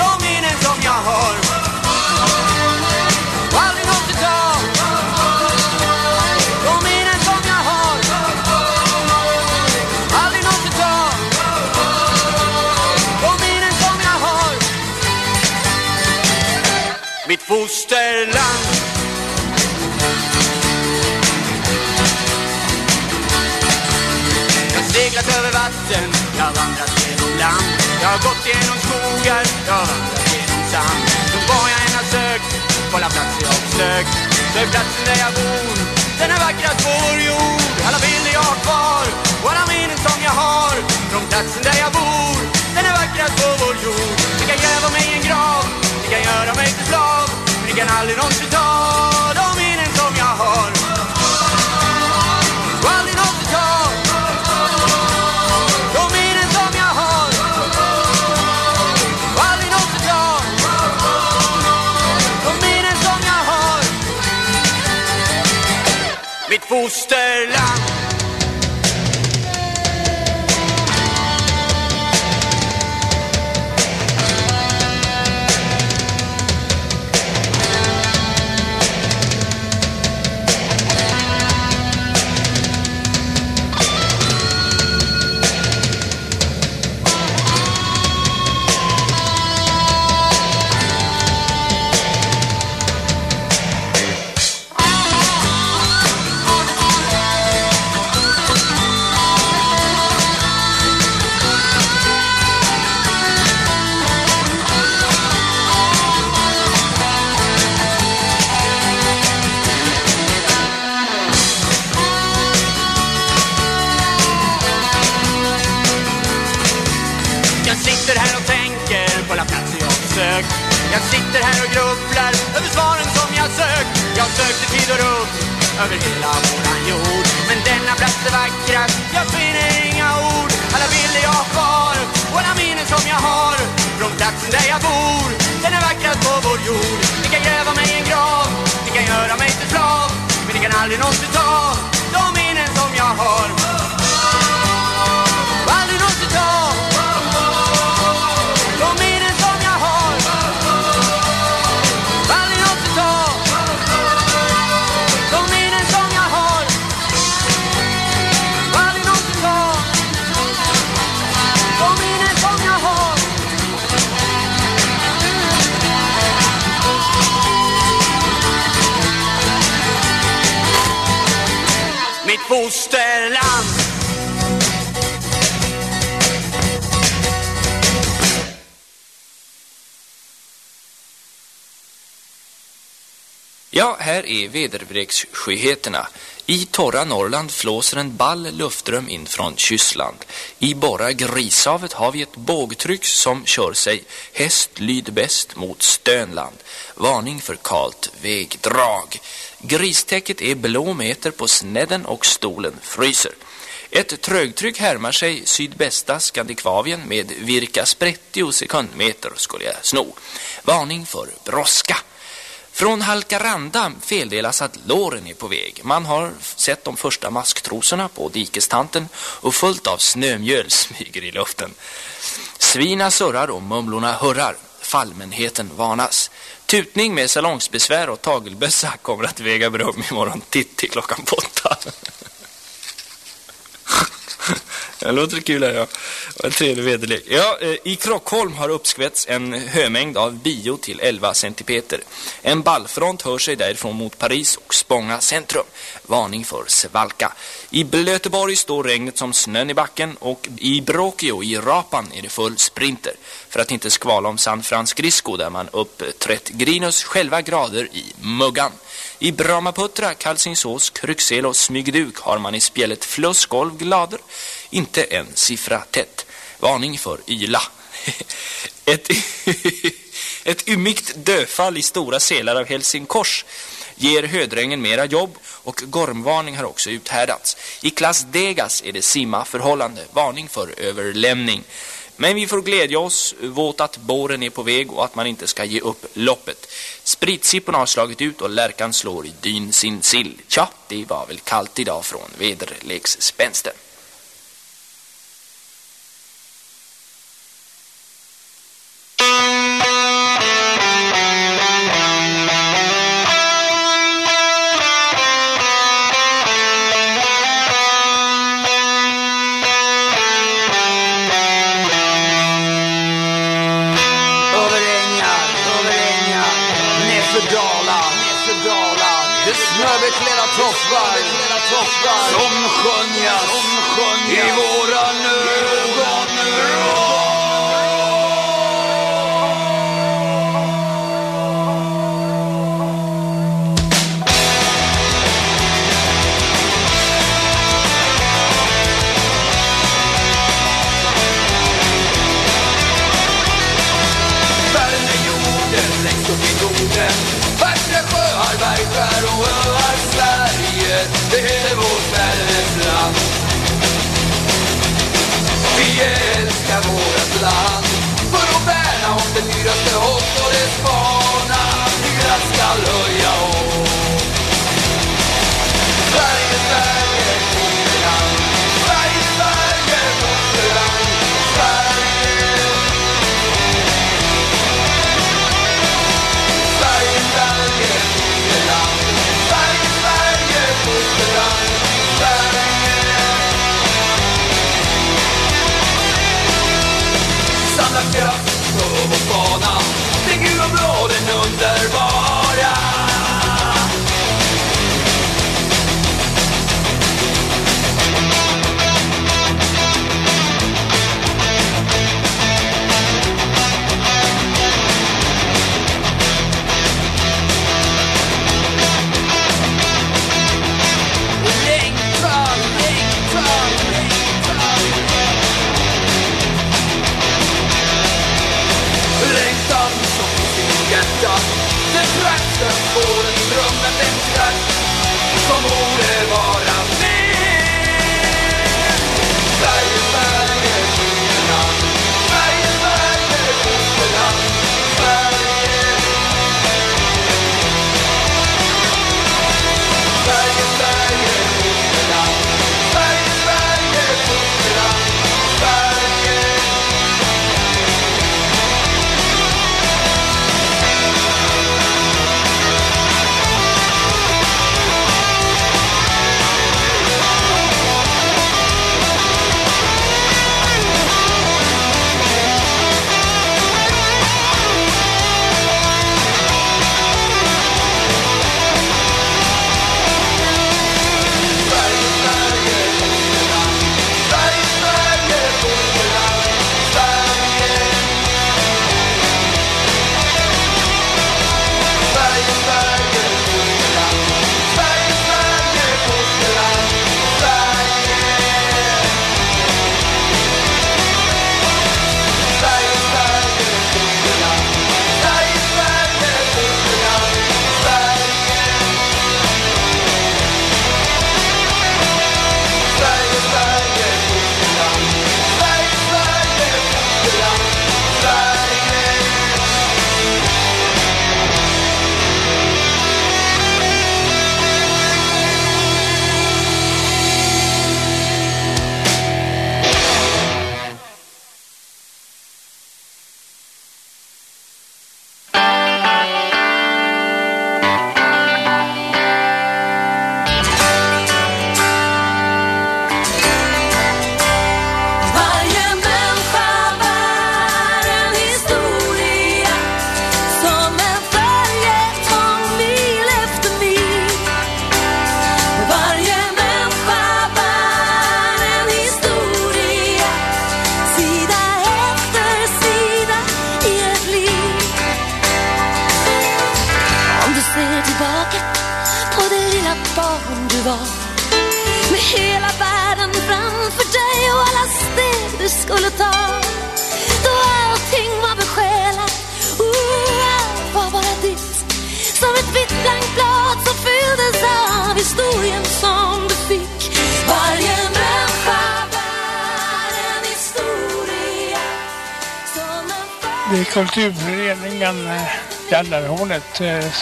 de minnen som jag har. Fosterland. Jag har seglat över vatten, jag har vandrat genom land. Jag har gått genom skogar, jag har vandrat genom sand. Så var jag än har sökt, på alla platser jag har besökt Så är platsen där jag bor, den är vackrast på vår jord Alla bilder jag har kvar, och alla minnen som jag har. Från platsen där jag bor, den är vackrast på vår jord Jag kan gräva mig i en grav, kan göra mig till slav. Men ni kan aldrig någonsin ta de minnen som jag har. Och aldrig någonsin ta de minnen som jag har. Och aldrig någonsin ta De minnen som jag har. Mitt fosterland sitter här och tänker på alla platser jag besökt Jag sitter här och grubblar över svaren som jag sökt. Jag sökte tid och rum över hela våran jord. Men denna plats är vackrast, jag finner inga ord. Alla bilder jag har kvar och alla minnen som jag har Från platsen där jag bor, den är vackrast på vår jord. Ni kan gräva mig i en grav, ni kan göra mig till slav. Men ni kan aldrig någonsin ta de minnen som jag har Ja, här är väderbreksskyheterna. I torra Norrland flåser en ball luftrum in från Kyssland. I borra Grishavet har vi ett bågtryck som kör sig häst lyd bäst mot Stönland. Varning för kalt vägdrag. Gristäcket är blå meter på snedden och stolen fryser. Ett trögtryck härmar sig sydbästa Skandikvavien med virka 30 sekundmeter skulle jag sno. Varning för bråska. Från Halkaranda feldelas att låren är på väg. Man har sett de första masktrosorna på dikestanten och fullt av snömjöl smyger i luften. Svina surrar och mumlorna hurrar. Fallmänheten varnas. Tutning med salongsbesvär och tagelbössa kommer att väga brum imorgon titt till klockan åtta. Det låter kul här, ja. En trevlig väderlek. Ja, eh, i Krockholm har uppskvätts en hömängd av bio till 11 centimeter. En ballfront hör sig därifrån mot Paris och Spånga centrum. Varning för svalka. I Blöteborg står regnet som snön i backen och i Brokio i Rapan är det full sprinter. För att inte skvala om San Francisco där man uppträtt Grinus själva grader i muggan. I Brahmaputra, Kalsingsås, Kryxel och Smygduk har man i spjället flussgolv glader. Inte en siffra tätt. Varning för yla. Ett, ett ymmigt döfall i stora selar av Helsingfors ger hödrängen mera jobb och gormvarning har också uthärdats. I klass Degas är det simma förhållande. Varning för överlämning. Men vi får glädja oss våt att båren är på väg och att man inte ska ge upp loppet. Spritsipporna har slagit ut och lärkan slår i dyn sin sill. Tja, det var väl kallt idag från väderleksspänsten.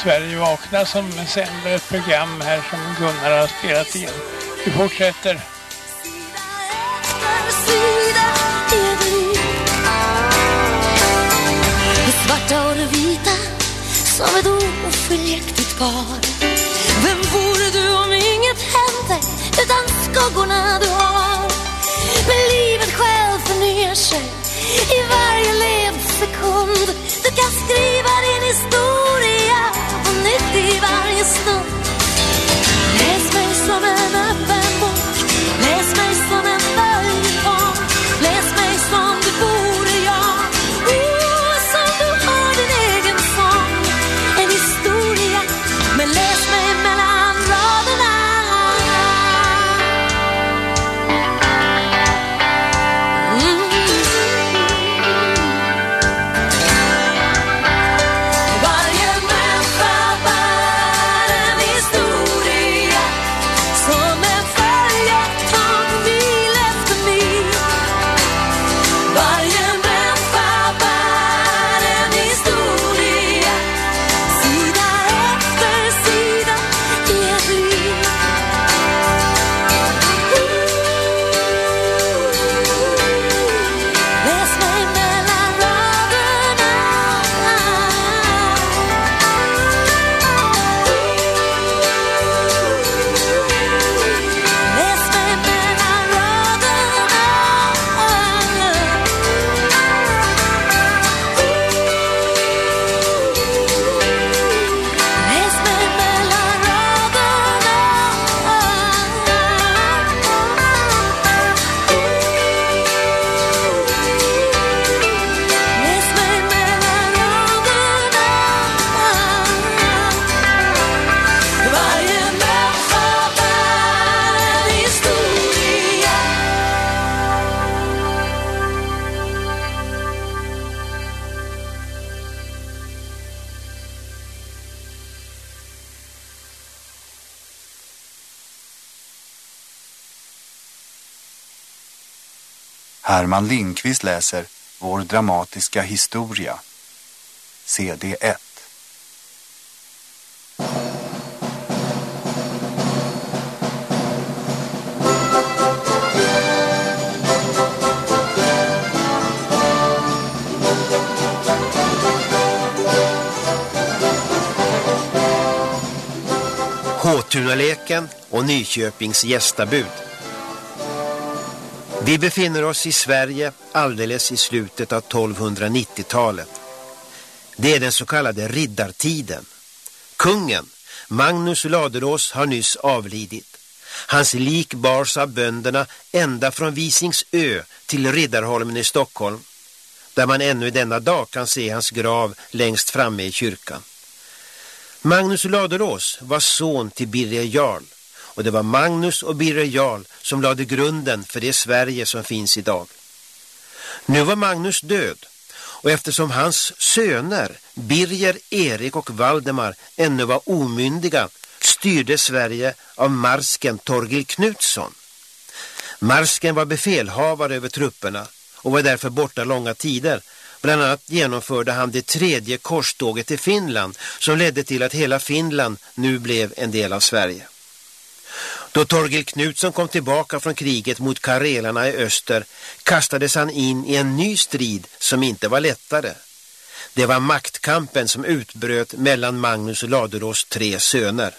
Sverige vakna som sänder ett program här som Gunnar har spelat in. Vi fortsätter. det. Det svarta och det vita som ett oskiljaktigt par. Vem vore du om inget hände utan skuggorna du har? Men livet själv förnyar sig i varje levd sekund. Herman Lindqvist läser Vår dramatiska historia. CD 1. Håtunaleken och Nyköpings gästabud. Vi befinner oss i Sverige alldeles i slutet av 1290-talet. Det är den så kallade riddartiden. Kungen, Magnus Ladulås, har nyss avlidit. Hans lik bars av bönderna ända från Visingsö till Riddarholmen i Stockholm, där man ännu i denna dag kan se hans grav längst framme i kyrkan. Magnus Ladulås var son till Birger Jarl och det var Magnus och Birger Jarl som lade grunden för det Sverige som finns idag. Nu var Magnus död och eftersom hans söner Birger, Erik och Valdemar ännu var omyndiga styrde Sverige av marsken Torgil Knutsson. Marsken var befälhavare över trupperna och var därför borta långa tider. Bland annat genomförde han det tredje korståget i Finland som ledde till att hela Finland nu blev en del av Sverige. Då Torgil Knutsson kom tillbaka från kriget mot karelarna i öster kastades han in i en ny strid som inte var lättare. Det var maktkampen som utbröt mellan Magnus och Ladulås tre söner.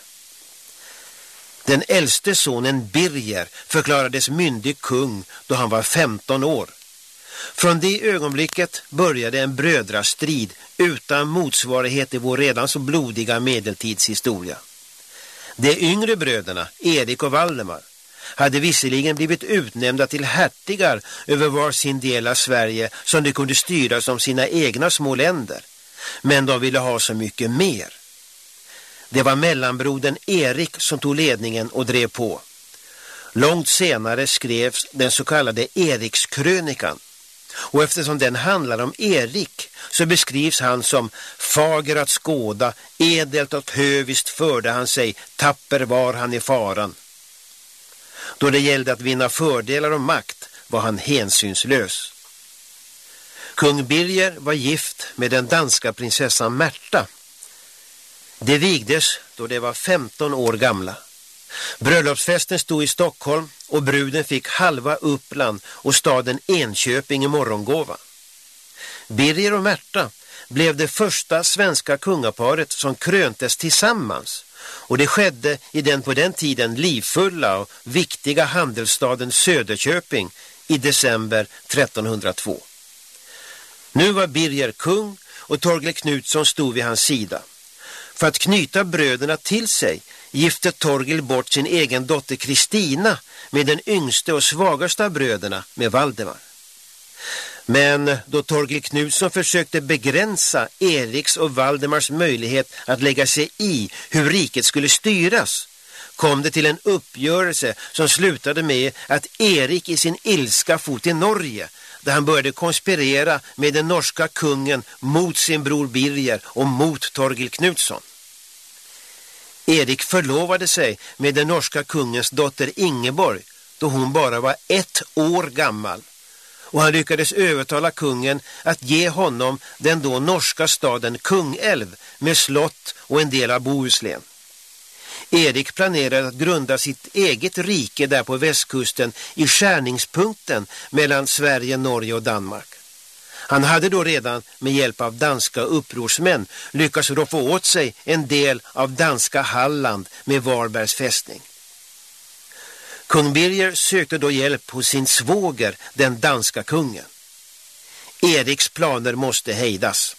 Den äldste sonen Birger förklarades myndig kung då han var 15 år. Från det ögonblicket började en brödrastrid utan motsvarighet i vår redan så blodiga medeltidshistoria. De yngre bröderna, Erik och Valdemar, hade visserligen blivit utnämnda till hertigar över var sin del av Sverige som de kunde styra som sina egna små länder. Men de ville ha så mycket mer. Det var mellanbrodern Erik som tog ledningen och drev på. Långt senare skrevs den så kallade Erikskrönikan. Och eftersom den handlar om Erik så beskrivs han som fager att skåda, edelt och hövist förde han sig, tapper var han i faran. Då det gällde att vinna fördelar och makt var han hänsynslös. Kung Birger var gift med den danska prinsessan Märta. De vigdes då de var 15 år gamla. Bröllopsfesten stod i Stockholm och bruden fick halva Uppland och staden Enköping i morgongåva. Birger och Märta blev det första svenska kungaparet som kröntes tillsammans och det skedde i den på den tiden livfulla och viktiga handelsstaden Söderköping i december 1302. Nu var Birger kung och Torgel Knutsson stod vid hans sida. För att knyta bröderna till sig gifte Torgil bort sin egen dotter Kristina med den yngste och svagaste av bröderna med Valdemar. Men då Torgil Knutsson försökte begränsa Eriks och Valdemars möjlighet att lägga sig i hur riket skulle styras kom det till en uppgörelse som slutade med att Erik i sin ilska fot i Norge där han började konspirera med den norska kungen mot sin bror Birger och mot Torgil Knutsson. Erik förlovade sig med den norska kungens dotter Ingeborg då hon bara var ett år gammal och han lyckades övertala kungen att ge honom den då norska staden Kungälv med slott och en del av Bohuslän. Erik planerade att grunda sitt eget rike där på västkusten i skärningspunkten mellan Sverige, Norge och Danmark. Han hade då redan med hjälp av danska upprorsmän lyckats roffa åt sig en del av danska Halland med Varbergs fästning. Kung Birger sökte då hjälp hos sin svåger, den danska kungen. Eriks planer måste hejdas.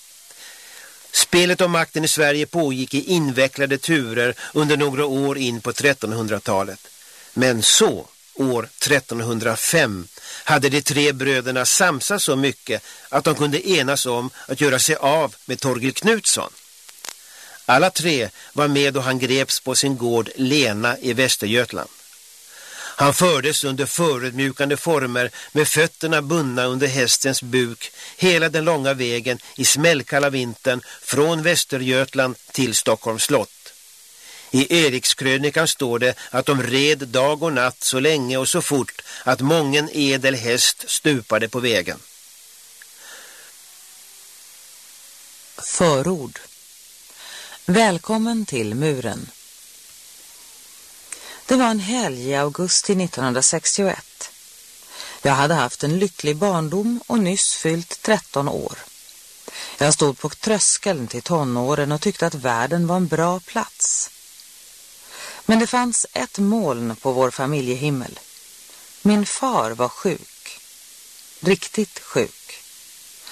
Spelet om makten i Sverige pågick i invecklade turer under några år in på 1300-talet. Men så, år 1305, hade de tre bröderna samsat så mycket att de kunde enas om att göra sig av med Torgil Knutsson. Alla tre var med och han greps på sin gård Lena i Västergötland. Han fördes under förödmjukande former med fötterna bundna under hästens buk hela den långa vägen i smällkalla vintern från Västergötland till Stockholms slott. I Erikskrönikan står det att de red dag och natt så länge och så fort att mången edel häst stupade på vägen. Förord Välkommen till muren. Det var en helg i augusti 1961. Jag hade haft en lycklig barndom och nyss fyllt 13 år. Jag stod på tröskeln till tonåren och tyckte att världen var en bra plats. Men det fanns ett moln på vår familjehimmel. Min far var sjuk. Riktigt sjuk.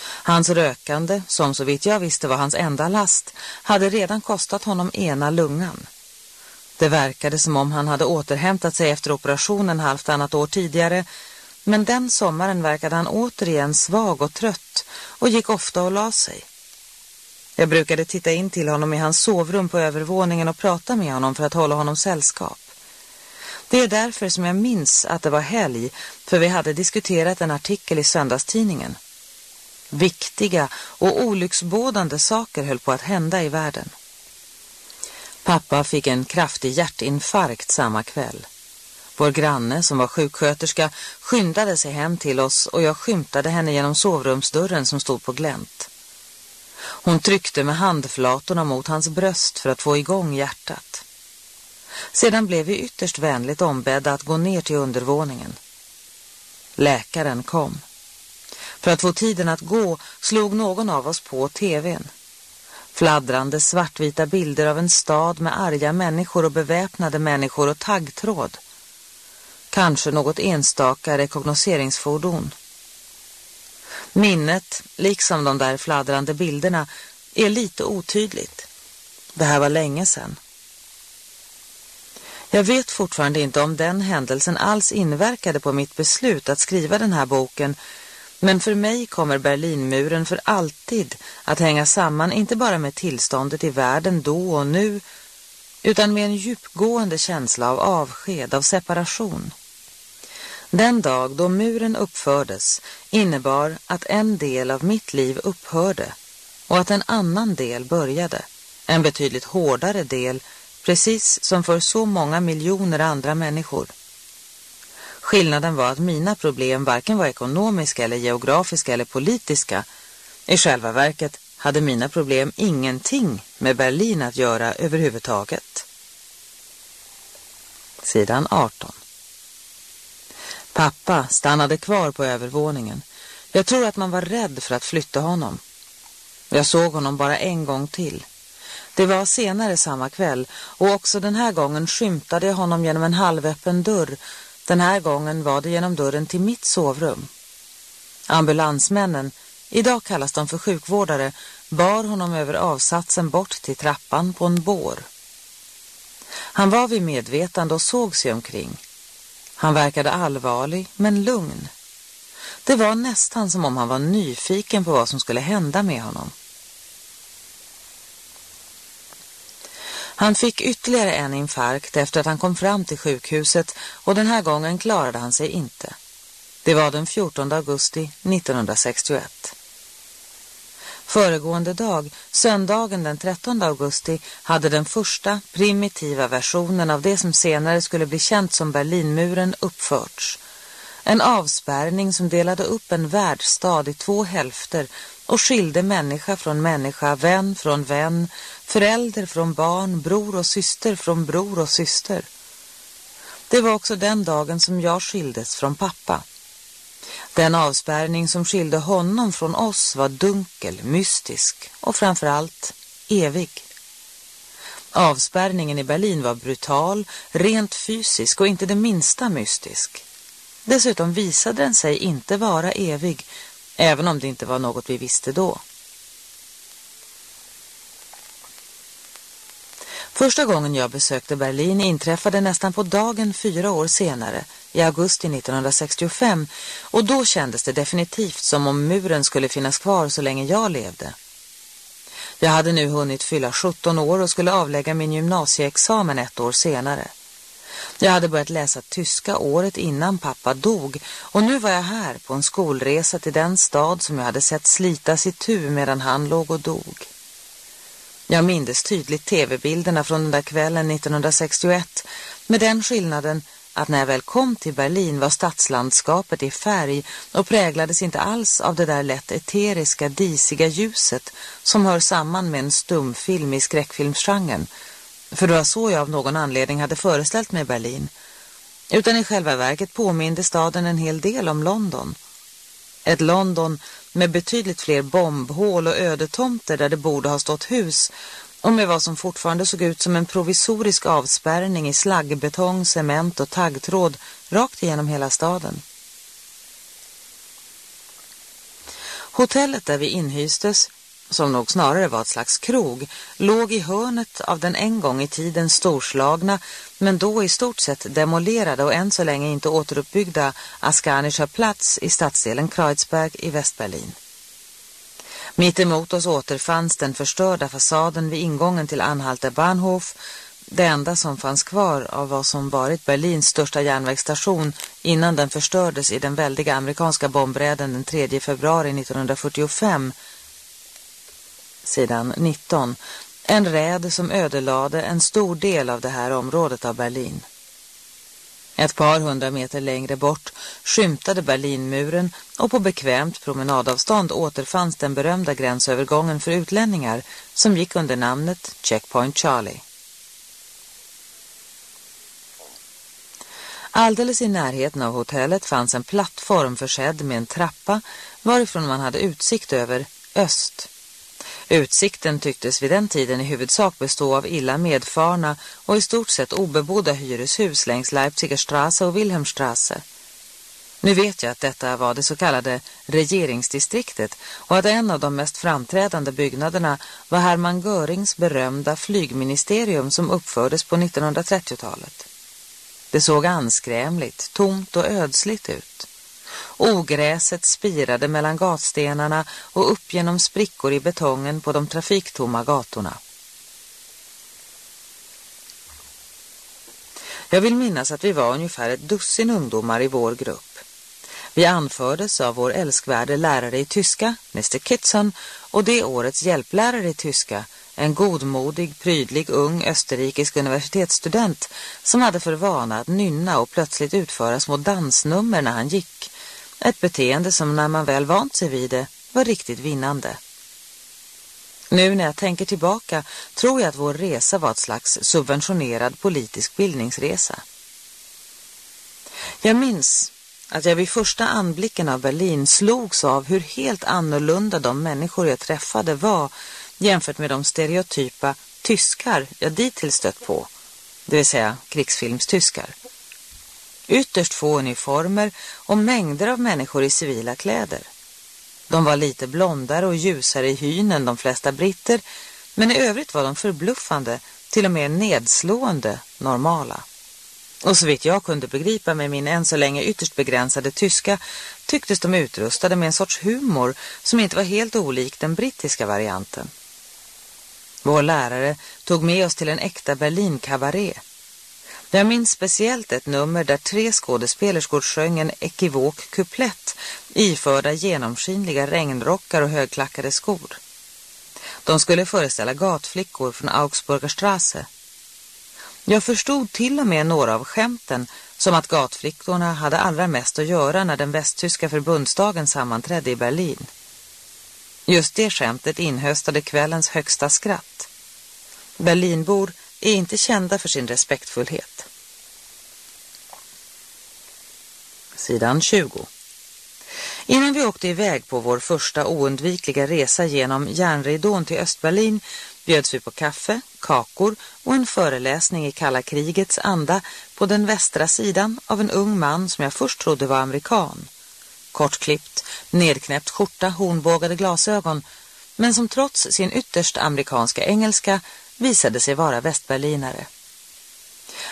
Hans rökande, som så vitt jag visste var hans enda last, hade redan kostat honom ena lungan. Det verkade som om han hade återhämtat sig efter operationen halvtannat år tidigare, men den sommaren verkade han återigen svag och trött och gick ofta och la sig. Jag brukade titta in till honom i hans sovrum på övervåningen och prata med honom för att hålla honom sällskap. Det är därför som jag minns att det var helg, för vi hade diskuterat en artikel i söndagstidningen. Viktiga och olycksbådande saker höll på att hända i världen. Pappa fick en kraftig hjärtinfarkt samma kväll. Vår granne som var sjuksköterska skyndade sig hem till oss och jag skymtade henne genom sovrumsdörren som stod på glänt. Hon tryckte med handflatorna mot hans bröst för att få igång hjärtat. Sedan blev vi ytterst vänligt ombedda att gå ner till undervåningen. Läkaren kom. För att få tiden att gå slog någon av oss på tvn. Fladdrande svartvita bilder av en stad med arga människor och beväpnade människor och taggtråd. Kanske något enstaka rekognoseringsfordon. Minnet, liksom de där fladdrande bilderna, är lite otydligt. Det här var länge sedan. Jag vet fortfarande inte om den händelsen alls inverkade på mitt beslut att skriva den här boken- men för mig kommer Berlinmuren för alltid att hänga samman inte bara med tillståndet i världen då och nu utan med en djupgående känsla av avsked, av separation. Den dag då muren uppfördes innebar att en del av mitt liv upphörde och att en annan del började. En betydligt hårdare del, precis som för så många miljoner andra människor. Skillnaden var att mina problem varken var ekonomiska eller geografiska eller politiska. I själva verket hade mina problem ingenting med Berlin att göra överhuvudtaget. Sidan 18 Pappa stannade kvar på övervåningen. Jag tror att man var rädd för att flytta honom. Jag såg honom bara en gång till. Det var senare samma kväll och också den här gången skymtade jag honom genom en halvöppen dörr. Den här gången var det genom dörren till mitt sovrum. Ambulansmännen, idag kallas de för sjukvårdare, bar honom över avsatsen bort till trappan på en bår. Han var vid medvetande och såg sig omkring. Han verkade allvarlig men lugn. Det var nästan som om han var nyfiken på vad som skulle hända med honom. Han fick ytterligare en infarkt efter att han kom fram till sjukhuset och den här gången klarade han sig inte. Det var den 14 augusti 1961. Föregående dag, söndagen den 13 augusti, hade den första primitiva versionen av det som senare skulle bli känt som Berlinmuren uppförts. En avspärrning som delade upp en världsstad i två hälfter och skilde människa från människa, vän från vän, förälder från barn, bror och syster från bror och syster. Det var också den dagen som jag skildes från pappa. Den avspärrning som skilde honom från oss var dunkel, mystisk och framförallt evig. Avspärrningen i Berlin var brutal, rent fysisk och inte det minsta mystisk. Dessutom visade den sig inte vara evig, även om det inte var något vi visste då. Första gången jag besökte Berlin inträffade nästan på dagen fyra år senare, i augusti 1965, och då kändes det definitivt som om muren skulle finnas kvar så länge jag levde. Jag hade nu hunnit fylla 17 år och skulle avlägga min gymnasieexamen ett år senare. Jag hade börjat läsa tyska året innan pappa dog och nu var jag här på en skolresa till den stad som jag hade sett slitas i tur medan han låg och dog. Jag mindes tydligt tv-bilderna från den där kvällen 1961 med den skillnaden att när jag väl kom till Berlin var stadslandskapet i färg och präglades inte alls av det där lätt eteriska, disiga ljuset som hör samman med en stumfilm i skräckfilmsgenren. För det var så jag av någon anledning hade föreställt mig Berlin. Utan i själva verket påminde staden en hel del om London. Ett London med betydligt fler bombhål och ödetomter där det borde ha stått hus och med vad som fortfarande såg ut som en provisorisk avspärrning i slaggbetong, cement och taggtråd rakt igenom hela staden. Hotellet där vi inhystes, som nog snarare var ett slags krog, låg i hörnet av den en gång i tiden storslagna, men då i stort sett demolerade och än så länge inte återuppbyggda Askanischer plats i stadsdelen Kreuzberg i Västberlin. Mitt emot oss återfanns den förstörda fasaden vid ingången till Anhalter Bahnhof, det enda som fanns kvar av vad som varit Berlins största järnvägsstation innan den förstördes i den väldiga amerikanska bombräden den 3 februari 1945. Sidan 19. En räd som ödelade en stor del av det här området av Berlin. Ett par hundra meter längre bort skymtade Berlinmuren och på bekvämt promenadavstånd återfanns den berömda gränsövergången för utlänningar som gick under namnet Checkpoint Charlie. Alldeles i närheten av hotellet fanns en plattform försedd med en trappa varifrån man hade utsikt över öst. Utsikten tycktes vid den tiden i huvudsak bestå av illa medfarna och i stort sett obebodda hyreshus längs Leipzigerstrasse och Wilhelmstrasse. Nu vet jag att detta var det så kallade regeringsdistriktet och att en av de mest framträdande byggnaderna var Hermann Görings berömda flygministerium som uppfördes på 1930-talet. Det såg anskrämligt, tomt och ödsligt ut. Ogräset spirade mellan gatstenarna och upp genom sprickor i betongen på de trafiktomma gatorna. Jag vill minnas att vi var ungefär ett dussin ungdomar i vår grupp. Vi anfördes av vår älskvärde lärare i tyska, Mr. Kitson, och det årets hjälplärare i tyska, en godmodig, prydlig, ung österrikisk universitetsstudent som hade för vana att nynna och plötsligt utföra små dansnummer när han gick. Ett beteende som när man väl vant sig vid det var riktigt vinnande. Nu när jag tänker tillbaka tror jag att vår resa var ett slags subventionerad politisk bildningsresa. Jag minns att jag vid första anblicken av Berlin slogs av hur helt annorlunda de människor jag träffade var jämfört med de stereotypa tyskar jag dittills stött på, det vill säga krigsfilmstyskar. Ytterst få uniformer och mängder av människor i civila kläder. De var lite blondare och ljusare i hyn än de flesta britter, men i övrigt var de förbluffande, till och med nedslående, normala. Och så vitt jag kunde begripa med min än så länge ytterst begränsade tyska tycktes de utrustade med en sorts humor som inte var helt olik den brittiska varianten. Vår lärare tog med oss till en äkta Berlin-kabaré. Jag minns speciellt ett nummer där tre skådespelerskor sjöng en ekivok kuplett iförda genomskinliga regnrockar och högklackade skor. De skulle föreställa gatflickor från Augsburger Jag förstod till och med några av skämten som att gatflickorna hade allra mest att göra när den västtyska förbundsdagen sammanträdde i Berlin. Just det skämtet inhöstade kvällens högsta skratt. Berlinbor är inte kända för sin respektfullhet. Sidan 20 Innan vi åkte iväg på vår första oundvikliga resa genom järnridån till Östberlin bjöds vi på kaffe, kakor och en föreläsning i kalla krigets anda på den västra sidan av en ung man som jag först trodde var amerikan. Kortklippt, nedknäppt skjorta, hornbågade glasögon, men som trots sin ytterst amerikanska engelska visade sig vara västberlinare.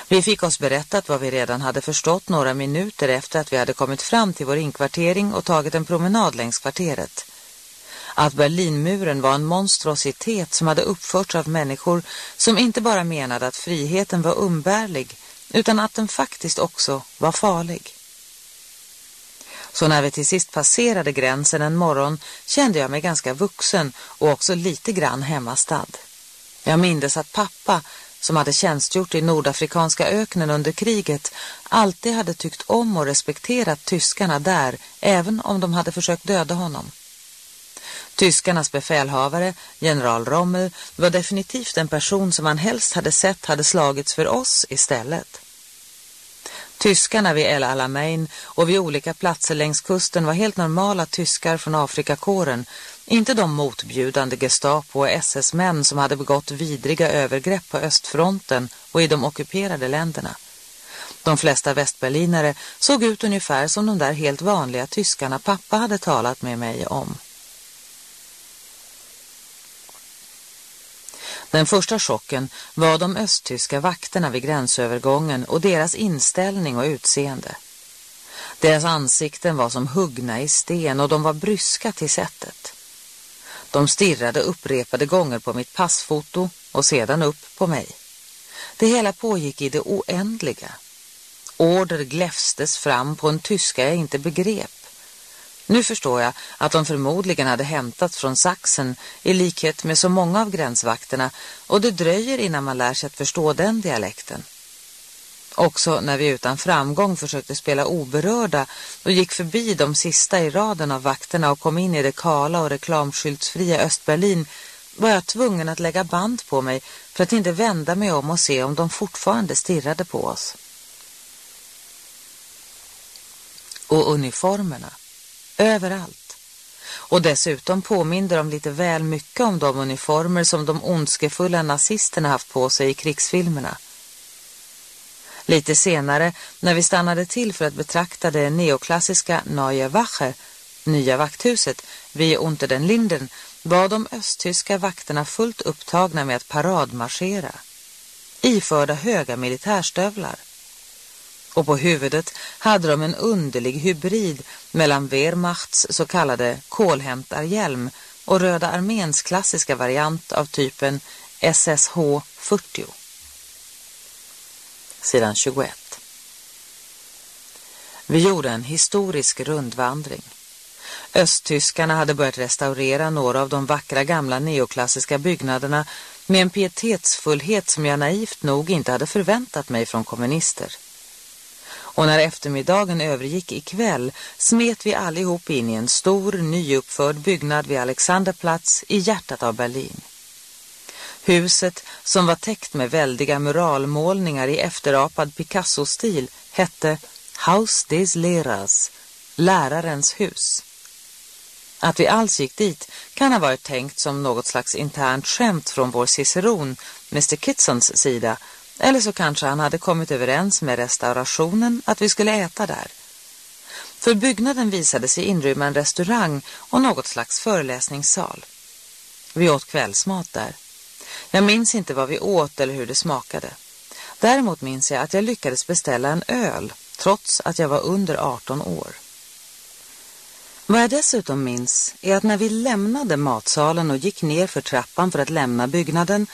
Vi fick oss berättat vad vi redan hade förstått några minuter efter att vi hade kommit fram till vår inkvartering och tagit en promenad längs kvarteret. Att Berlinmuren var en monstrositet som hade uppförts av människor som inte bara menade att friheten var umbärlig utan att den faktiskt också var farlig. Så när vi till sist passerade gränsen en morgon kände jag mig ganska vuxen och också lite grann hemmastad. Jag mindes att pappa, som hade tjänstgjort i nordafrikanska öknen under kriget, alltid hade tyckt om och respekterat tyskarna där, även om de hade försökt döda honom. Tyskarnas befälhavare, general Rommel, var definitivt en person som man helst hade sett hade slagits för oss istället. Tyskarna vid El Alamein och vid olika platser längs kusten var helt normala tyskar från Afrikakåren, inte de motbjudande Gestapo och SS-män som hade begått vidriga övergrepp på östfronten och i de ockuperade länderna. De flesta västberlinare såg ut ungefär som de där helt vanliga tyskarna pappa hade talat med mig om. Den första chocken var de östtyska vakterna vid gränsövergången och deras inställning och utseende. Deras ansikten var som huggna i sten och de var bryska till sättet. De stirrade upprepade gånger på mitt passfoto och sedan upp på mig. Det hela pågick i det oändliga. Order gläfstes fram på en tyska jag inte begrep. Nu förstår jag att de förmodligen hade hämtats från Saxen i likhet med så många av gränsvakterna och det dröjer innan man lär sig att förstå den dialekten. Också när vi utan framgång försökte spela oberörda och gick förbi de sista i raden av vakterna och kom in i det kala och reklamskyltsfria Östberlin var jag tvungen att lägga band på mig för att inte vända mig om och se om de fortfarande stirrade på oss. Och uniformerna överallt. Och dessutom påminner de lite väl mycket om de uniformer som de ondskefulla nazisterna haft på sig i krigsfilmerna. Lite senare, när vi stannade till för att betrakta det neoklassiska Neue Wache, nya vakthuset, vid Unter den Linden, var de östtyska vakterna fullt upptagna med att paradmarschera. Iförda höga militärstövlar och på huvudet hade de en underlig hybrid mellan Wehrmachts så kallade kolhämtarhjälm och Röda arméns klassiska variant av typen SSH-40 sidan 21. Vi gjorde en historisk rundvandring. Östtyskarna hade börjat restaurera några av de vackra gamla neoklassiska byggnaderna med en pietetsfullhet som jag naivt nog inte hade förväntat mig från kommunister. Och när eftermiddagen övergick i kväll smet vi allihop in i en stor nyuppförd byggnad vid Alexanderplatz i hjärtat av Berlin. Huset, som var täckt med väldiga muralmålningar i efterapad Picasso-stil, hette House des Leras, lärarens hus. Att vi alls gick dit kan ha varit tänkt som något slags internt skämt från vår ciceron, Mr. Kitsons sida, eller så kanske han hade kommit överens med restaurationen att vi skulle äta där. För byggnaden visade sig inrymma en restaurang och något slags föreläsningssal. Vi åt kvällsmat där. Jag minns inte vad vi åt eller hur det smakade. Däremot minns jag att jag lyckades beställa en öl, trots att jag var under 18 år. Vad jag dessutom minns är att när vi lämnade matsalen och gick ner för trappan för att lämna byggnaden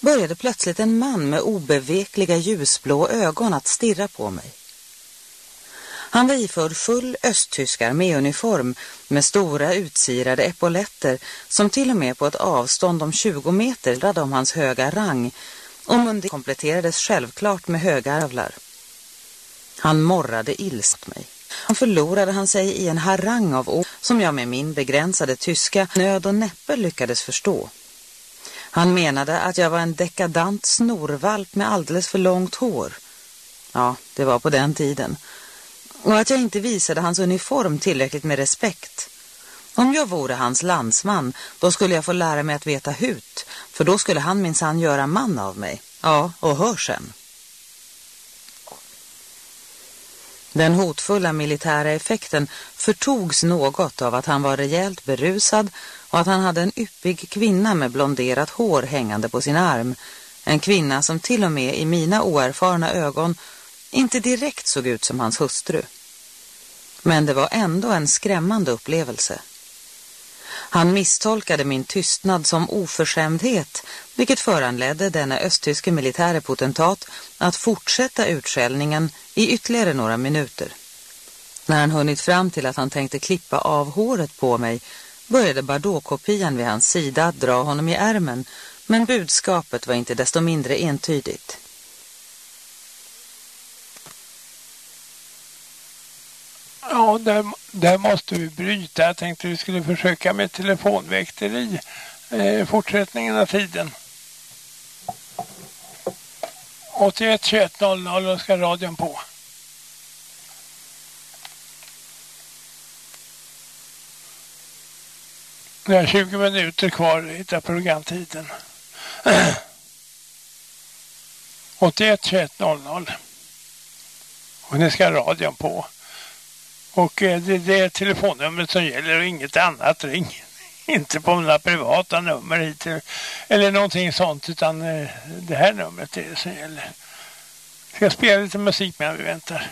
började plötsligt en man med obevekliga ljusblå ögon att stirra på mig. Han var iförd full östtysk arméuniform med stora utsirade epauletter som till och med på ett avstånd om 20 meter radde om hans höga rang och mundi kompletterades självklart med höga ärvlar. Han morrade ilskt mig. Han förlorade han sig i en harang av ord som jag med min begränsade tyska nöd och näppe lyckades förstå. Han menade att jag var en dekadant snorvalp med alldeles för långt hår. Ja, det var på den tiden. Och att jag inte visade hans uniform tillräckligt med respekt. Om jag vore hans landsman, då skulle jag få lära mig att veta hut. För då skulle han minsann göra man av mig. Ja, och hör sen. Den hotfulla militära effekten förtogs något av att han var rejält berusad och att han hade en yppig kvinna med blonderat hår hängande på sin arm. En kvinna som till och med i mina oerfarna ögon inte direkt såg ut som hans hustru. Men det var ändå en skrämmande upplevelse. Han misstolkade min tystnad som oförskämdhet, vilket föranledde denna östtyske militäre potentat att fortsätta utskällningen i ytterligare några minuter. När han hunnit fram till att han tänkte klippa av håret på mig började Bardot-kopian vid hans sida dra honom i ärmen, men budskapet var inte desto mindre entydigt. Ja, där, där måste vi bryta. Jag tänkte vi skulle försöka med telefonväkteri eh, fortsättningen av tiden. 81 21 00 ska radion på. Vi har 20 minuter kvar av programtiden. 81 21 00. Och ni ska radion på. Och eh, det, det är telefonnumret som gäller och inget annat. Ring inte på några privata nummer hit eller någonting sånt utan eh, det här numret är det som gäller. Ska jag spela lite musik medan vi väntar.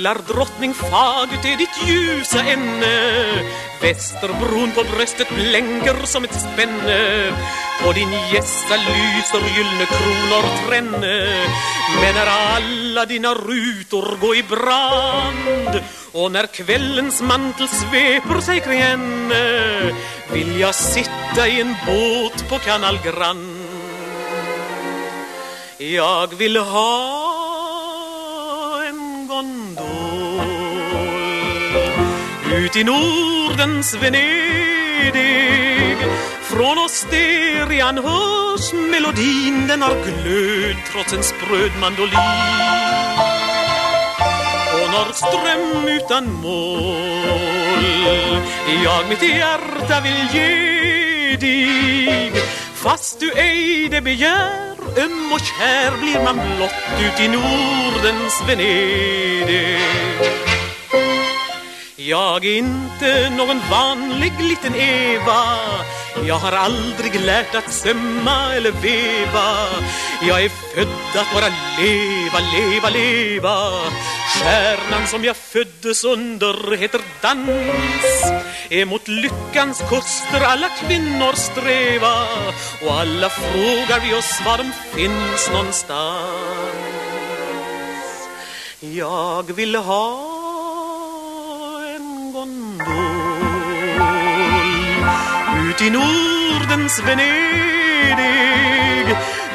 Mälardrottning fagert är ditt ljusa ämne Västerbron på bröstet blänker som ett spänne. På din gässa lyser gyllene kronor tränne. Men när alla dina rutor går i brand Och när kvällens mantel sveper sig kring henne Vill jag sitta i en båt på Canal Grand. Jag vill ha ut i Nordens Venedig. Från Osterian hörs melodin Den har glöd trots en spröd mandolin. Och Norrström utan mål. Jag mitt hjärta vill ge dig. Fast du ej det begär Öm och kär blir man blott ut i Nordens Venedig jag är inte någon vanlig liten Eva. Jag har aldrig lärt att sömma eller veva. Jag är född att bara leva, leva, leva. Stjärnan som jag föddes under heter dans. Är mot lyckans kuster alla kvinnor sträva Och alla frågar vi oss var de finns någonstans. Jag vill ha i Nordens Venedig.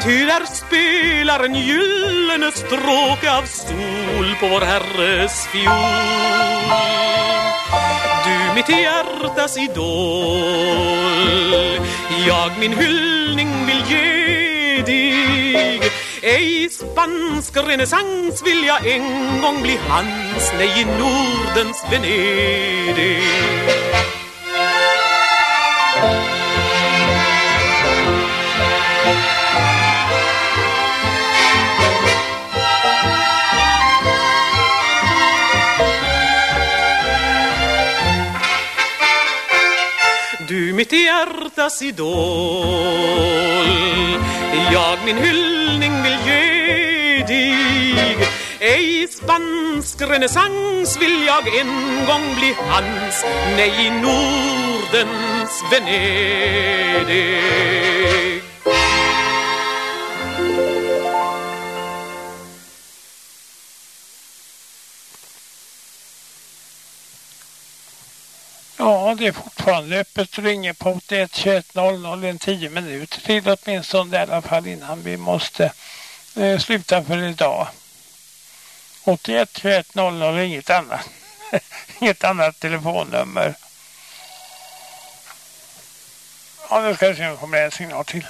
Ty där spelar en gyllene stråke av sol på vår herres fiol. Du mitt hjärtas idol Jag min hyllning vill ge dig. Ej spansk renässans vill jag en gång bli hans Nej i Nordens Venedig. Du mitt hjärtas idol Jag min hyllning vill ge dig Ej spansk renässans vill jag en gång bli hans Nej, i Nordens Venedig Ja, det är fortfarande öppet. Ringer på 81 21 00 en 10 minuter till åtminstone i alla fall innan vi måste eh, sluta för idag. 81 21 00 inget annat. inget annat telefonnummer. Ja, nu ska vi se om det kommer en signal till.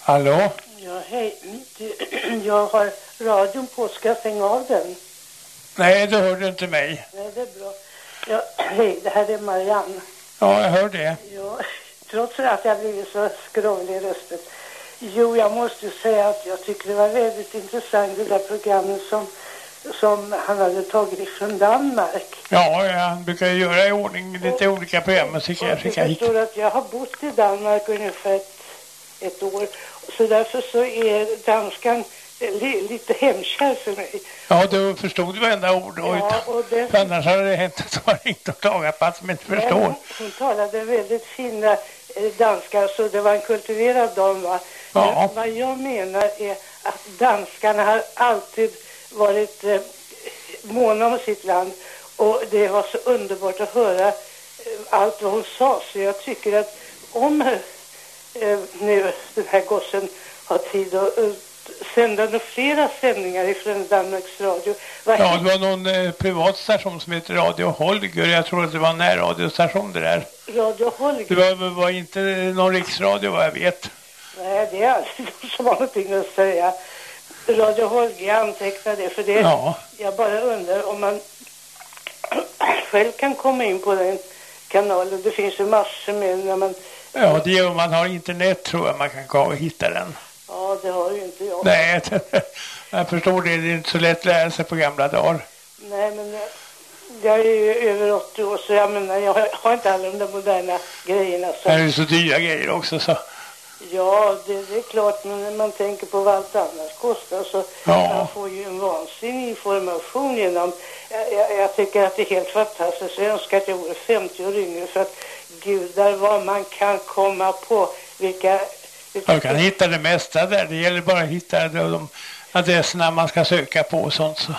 Hallå? Ja, hej. Jag har radion på. Ska jag stänga av den? Nej, du hörde inte mig. Nej, det är bra. Ja, hej, det här är Marianne. Ja, jag hör det. Ja, trots att jag blivit så skrovlig i rösten. Jo, jag måste säga att jag tycker det var väldigt intressant det där programmet som, som han hade tagit ifrån Danmark. Ja, han brukar göra i ordning lite olika program och skicka, skicka Jag hit. förstår att jag har bott i Danmark ungefär ett, ett år. Så därför så är danskan eh, li, lite hemkär för mig. Ja, du förstod varenda ord då. Ja, och det- För annars hade det hänt att ringt och klagat på att de inte förstår. Hon, hon talade väldigt fina eh, danska så det var en kultiverad dam va. Ja. Men vad jag menar är att danskarna har alltid varit eh, måna om sitt land och det var så underbart att höra eh, allt vad hon sa så jag tycker att om eh, nu den här gossen har tid att eh, sända några flera sändningar ifrån Danmarks Radio. Ja, det var någon eh, privat station som heter Radio Holger. Jag tror att det var en närradiostation det där. Radio Holger. Det var, var inte någon riksradio vad jag vet. Nej, det är alltid de som har någonting att säga. Radio Holger, jag antecknar det för det. Ja. Jag bara undrar om man själv kan komma in på den kanalen. Det finns ju massor med när man... Ja, det är om man har internet tror jag man kan gå och hitta den. Ja, det har ju inte jag. Nej, jag förstår det. Det är inte så lätt att lära sig på gamla dagar. Nej, men jag, jag är ju över 80 år så jag menar, jag har, har inte alla de där moderna grejerna. Så. Det är ju så dyra grejer också så. Ja, det, det är klart, men när man tänker på vad allt annat kostar så Ja. man får ju en vansinnig information genom... Jag, jag, jag tycker att det är helt fantastiskt. Jag önskar att jag vore 50 år yngre för att gudar vad man kan komma på vilka... vilka Man kan hitta det mesta där. Det gäller bara att hitta de, de adresserna man ska söka på och sånt så.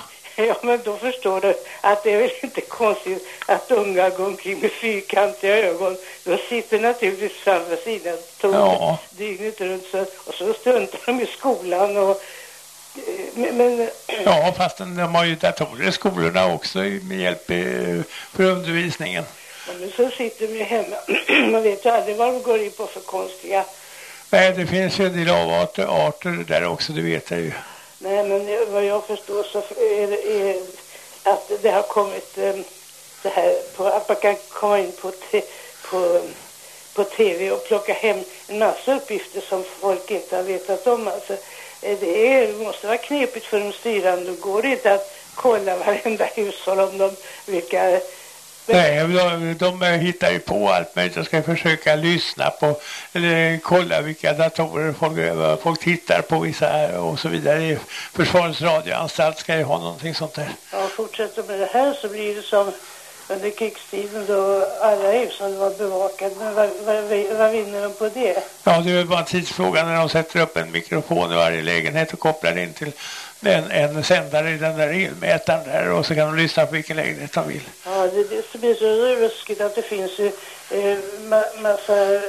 Ja, men då förstår du att det är väl inte konstigt att unga går omkring med fyrkantiga ögon. De sitter naturligtvis framför sina tåg Ja. dygnet runt så, och så struntar de i skolan och... eh, Men, men Ja, fast de har ju datorer i skolorna också med hjälp eh, för undervisningen. Ja, men så sitter de ju hemma. Man vet ju aldrig vad de går in på för konstiga... Nej, det finns ju en del avarter arter där också, det vet jag ju. Nej, men vad jag förstår så är det är att det har kommit ehm, det här på, att man kan komma in på, te, på, på tv och plocka hem en massa uppgifter som folk inte har vetat om. Alltså, eh, det är, det måste vara knepigt för de styrande. Går det inte att kolla varenda hushåll om de vilka Nej, de, de hittar ju på allt möjligt. De ska försöka lyssna på eller kolla vilka datorer folk, folk tittar på vissa och så vidare. Försvarets radioanstalt ska ju ha någonting sånt där. Ja, fortsätter med det här så blir det som under krigstiden då alla hushåll var bevakade. Men vad, vad, vad vinner de på det? Ja, det är väl bara en tidsfråga när de sätter upp en mikrofon i varje lägenhet och kopplar in till en, en sändare i den där elmätaren där och så kan de lyssna på vilken lägenhet de vill. Ja, det, det är så ruskigt att det finns ju eh, ma massa eh,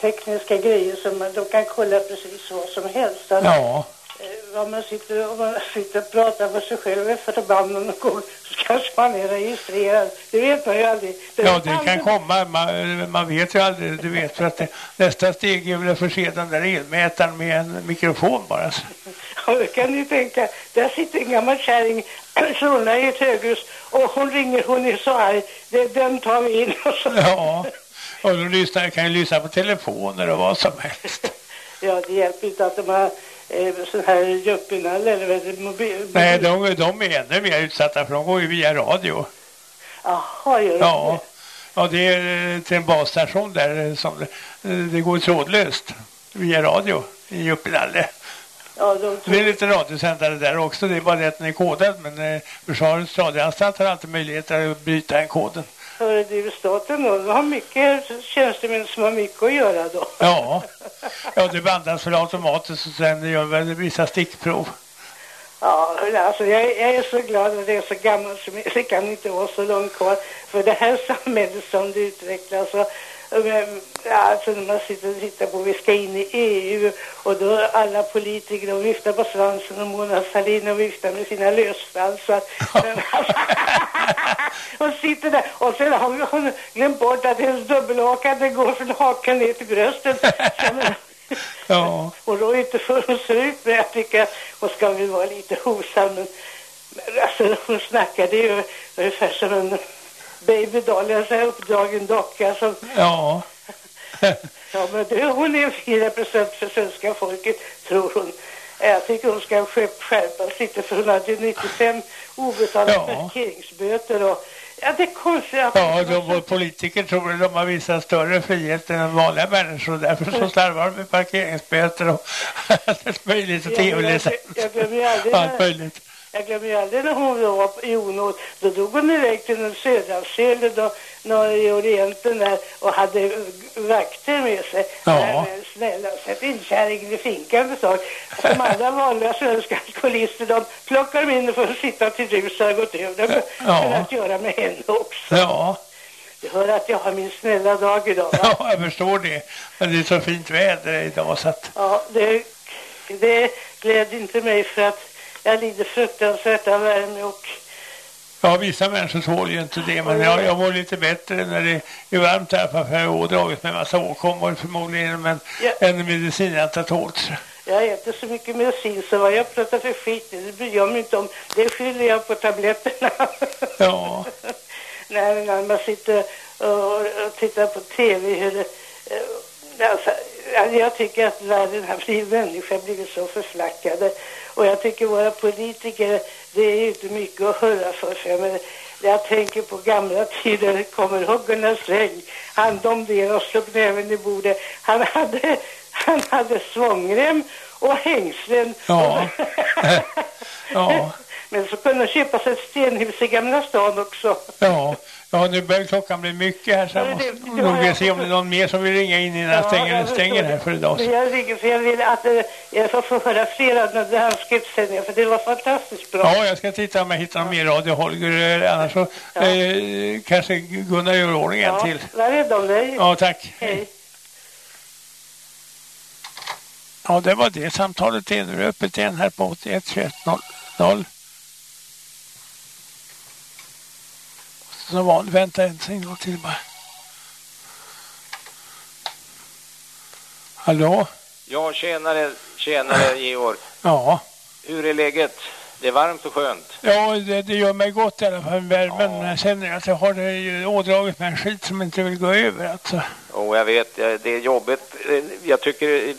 tekniska grejer som man, de kan kolla precis vad som helst. Att, Ja. Eh, Vad man sitter, om man sitter och pratar för sig själv efter förbanden och går så kanske man är registrerad. Det vet man ju aldrig. Ja, det kan komma. Man, man vet ju aldrig. Du vet för att det, nästa steg är väl att förse den där elmätaren med en mikrofon bara. Så. Ja, det kan ni tänka. Där sitter en gammal kärring, Solna i ett höghus och hon ringer, hon är så arg. Det, den tar vi in och så. Ja, och de lyssnar, kan ju lyssna på telefoner och vad som helst. Ja, det hjälper inte att de har eh, sån här juppinall eller vad heter det, mobil... Nej, de, de är ännu mer utsatta för de går ju via radio. Jaha, gör de Ja, ja det är eh, till en basstation där eh, som det, det går trådlöst via radio i Uppinalle. Ja, de Det är lite radiosändare där också, det är bara det att den är kodad men eh, Försvarets radioanstalt har alltid möjlighet att bryta den koden. Hörru du, staten då, de har mycket tjänstemän som har mycket att göra då. Ja, ja det bandas för automatiskt och sen gör väl vissa stickprov. Ja, alltså jag, jag är så glad att jag är så gammal som det kan inte vara så långt kvar. För det här samhället som det utvecklas ja, alltså när man sitter och tittar på vi ska in i EU och då alla politiker de viftar på svansen och Mona Sahlin och viftar med sina lösfransar. och sitter där och sen har hon glömt bort att hennes dubbelhakande går från hakan ner till bröstet. Så, Ja, och då är inte för hon ser ut men jag tycker att hon ska väl vara lite hovsam men, men alltså hon är ju ungefär som en babydoll, jag säger uppdragen docka som ja. Ja, men det, hon är en fin representant för svenska folket, tror hon. Jag tycker hon ska skärp- skärpas lite för hon hade 95 obetalda Ja. parkeringsböter och ja, det är konstigt att Ja, de politiker tror att de har visat större frihet än vanliga människor. Därför så slarvar de med parkeringsböter och allt möjligt och tv-licens. Allt möjligt. Jag glömmer ju aldrig när hon var i onåd. Då drog hon iväg till den södra eller då, nå, i Orienten där och hade vakter med sig. Ja. Men snälla, sätt in kärringen i finkan för sak. Som alla vanliga svenska alkoholister, de plockar dem in och får sitta till rus har gått över. Det Ja. har att göra med henne också. Ja, Du hör att jag har min snälla dag idag. Va? ja, jag förstår det. Men det är så fint väder idag så att... Ja, det, det glädjer inte mig för att jag lider fruktansvärt av värme och Ja, vissa människor tål ju inte det, men jag, jag mår lite bättre när det är varmt här för jag har ådragit med massa åkommor förmodligen, men Ja. en medicin jag inte har tålt. jag äter så mycket medicin så vad jag pratar för skit det bryr jag mig inte om. Det skyller jag på tabletterna. Ja, Nej, men när man sitter och, och tittar på tv hur det, eh, alltså, jag tycker att världen har blivit, människa har blivit så förflackade. Och jag tycker våra politiker, det är ju inte mycket att höra för sig. Men jag tänker på gamla tider, kommer ihåg Gunnar Sträng? Han domderade och slog näven i bordet. Han hade, han hade svångrem och hängslen. ja, ja, Men så kunde han köpa sig ett stenhus i Gamla stan också. ja. Ja, nu börjar klockan bli mycket här så jag Ja, måste nog se om det är någon mer som vill ringa in innan jag stänger, stänger här för idag. Jag ringer för jag vill att eh, jag får få höra flera av de här skriftsändningarna för det var fantastiskt bra. Ja, jag ska titta om jag hittar någon mer radio Holger, eh, annars så eh, kanske Gunnar gör ordning en Ja, till. var rädd om dig. Ja, tack. Hej. Ja, det var det samtalet. Är nu öppet igen här på 81 21 00. Som vanligt, vänta en signal till bara. Hallå? Ja, tjenare, tjenare Georg. Ja. Hur är läget? Det är varmt och skönt. Ja, det, det gör mig gott i alla fall. Värmen. Jag känner att jag har det ju ådragit med en skit som inte vill gå över. Alltså. Och jag vet, eh, det är jobbigt. Eh, Jag tycker, eh,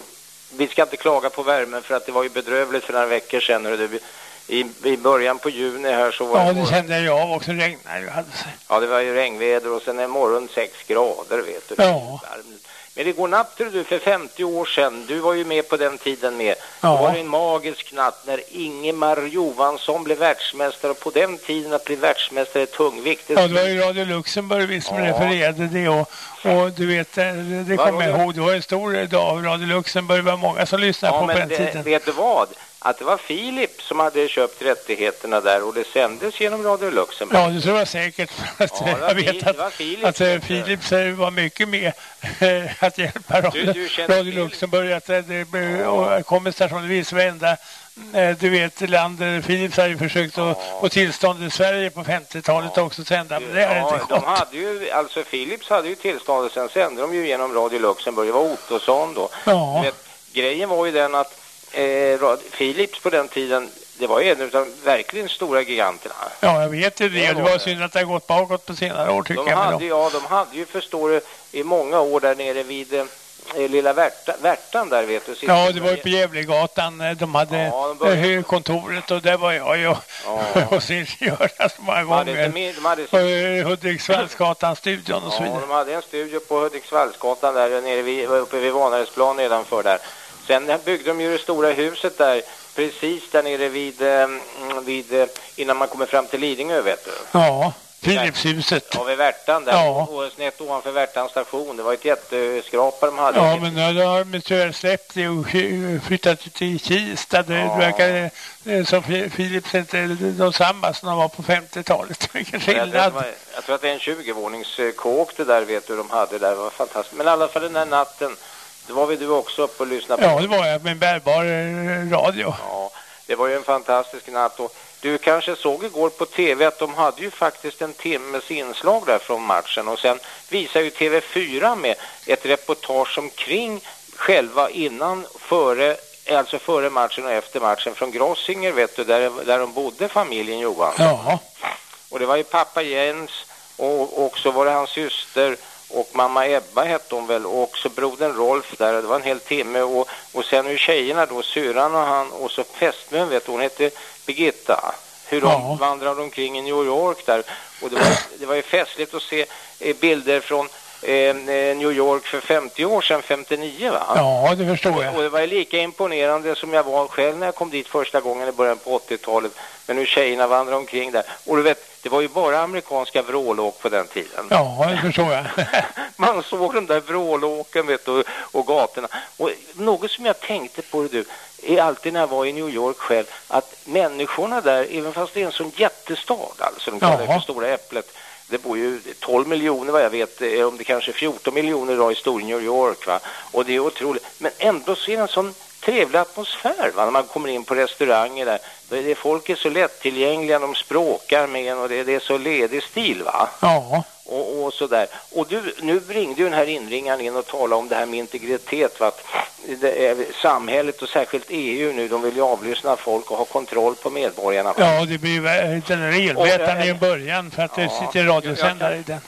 vi ska inte klaga på värmen för att det var ju bedrövligt för några veckor sedan. du. I, i början på juni här så var Ja, det det kände jag av också. Regnade ju sig. ja, det var ju regnväder och sen en morgon 6 grader vet du. Ja. Men det går natt du för 50 år sedan. Du var ju med på den tiden med. Ja. Då var det en magisk natt när Ingemar Johansson blev världsmästare och på den tiden att bli världsmästare i tungvikt. det- Ja, det var ju Radio Luxemburg vi som Ja. refererade det och, och du vet, det, det kommer jag det? ihåg. Det var en stor dag av Radio Luxemburg. Det var många som lyssnade Ja, på på den det, tiden. vet du vad? Att det var Filip som hade köpt rättigheterna där och det sändes genom Radio Luxemburg. Ja, det tror jag säkert. Att, Ja, jag vet att, var Philips, att eh, du. Eh, var mycket med eh, att hjälpa Radio, du känner Radio Luxemburg. Att eh, det och kom en station vis varenda du vet, land Philips har ju försökt att få tillstånd i Sverige på 50-talet också att sända, men det har Ja, inte de hade ju, alltså Philips hade ju tillstånd och sen sände de ju genom Radio Luxemburg. Det var Ottosson då. Ja. Du vet, grejen var ju den att eh, rad- Philips på den tiden, det var ju en av de verkligen stora giganterna. Ja, jag vet ju det. Det var synd att det har gått bakåt på senare år tycker De jag. hade, ja, de hade ju, förstår du, i många år där nere vid eh, lilla Värta, Värtan där vet du. Ja, det var ju på Gävlegatan. eh, De hade Ja, de började- eh, kontoret och där var jag ju hos ingenjörerna så många De hade inte gånger. med, de hade På eh, Hudiksvallsgatan, studion och så Ja, vidare. de hade en studio på Hudiksvallsgatan där nere vid, uppe vid Vanaresplan nedanför där. Sen byggde de ju det stora huset där precis där nere vid, eh, vid eh, innan man kommer fram till Lidingö vet du. Ja, Philipshuset. Ja, vid Värtan där. Ja. Och snett ovanför Värtans station. Det var ett jätteskrapa de hade. Ja, men nu har de tyvärr släppt det och flyttat till Kista. Det Ja. verkar eh, som Philips inte är de samma som de var på 50-talet. Vilken Jag skillnad. var, jag tror att det är en 20-våningskåk det där vet du de hade där. Det var fantastiskt. Men i alla fall den där natten, då var vi du också uppe och lyssnade på. Ja, det var jag med en bärbar eh, radio. Ja, det var ju en fantastisk natt och du kanske såg igår på tv att de hade ju faktiskt en timmes inslag där från matchen och sen visar ju TV4 med ett reportage omkring själva innan, före, alltså före matchen och efter matchen från Grossinger vet du, där, där de bodde familjen Johan. Ja. Och det var ju pappa Jens och också var det hans syster och mamma Ebba hette hon väl och också brodern Rolf där. Det var en hel timme och, och sen hur tjejerna då, syran och han och så fästmön vet du, hon hette Birgitta. Hur de Ja. vandrade omkring i New York där. Och det var, det var ju festligt att se eh, bilder från eh, eh, New York för 50 år sedan, 59 va? Ja, det förstår jag. Och det var lika imponerande som jag var själv när jag kom dit första gången i början på 80-talet. Men hur tjejerna vandrar omkring där. Och du vet, det var ju bara amerikanska vrålåk på den tiden. Ja, det förstår jag. Man såg de där vrålåken vet du, och, gatorna. Och något som jag tänkte på du, är alltid när jag var i New York själv, att människorna där, även fast det är en sån jättestad, alltså de kallar det för Stora Äpplet, det bor ju 12 miljoner vad jag vet, eh, om det kanske är 14 miljoner idag i stor New York va. Och det är otroligt. Men ändå så är det en sån trevlig atmosfär va? när man kommer in på restauranger där. Då är det, folk är så lättillgängliga, de språkar med en och det, det är så ledig stil va. Ja. Och, och sådär. Och du, nu ringde ju den här inringaren in och talade om det här med integritet. Va? Det samhället och särskilt EU nu, de vill ju avlyssna folk och ha kontroll på medborgarna. Va? Ja, det blir ju, elmätaren i en början för att det Ja. sitter en radiosändare i den.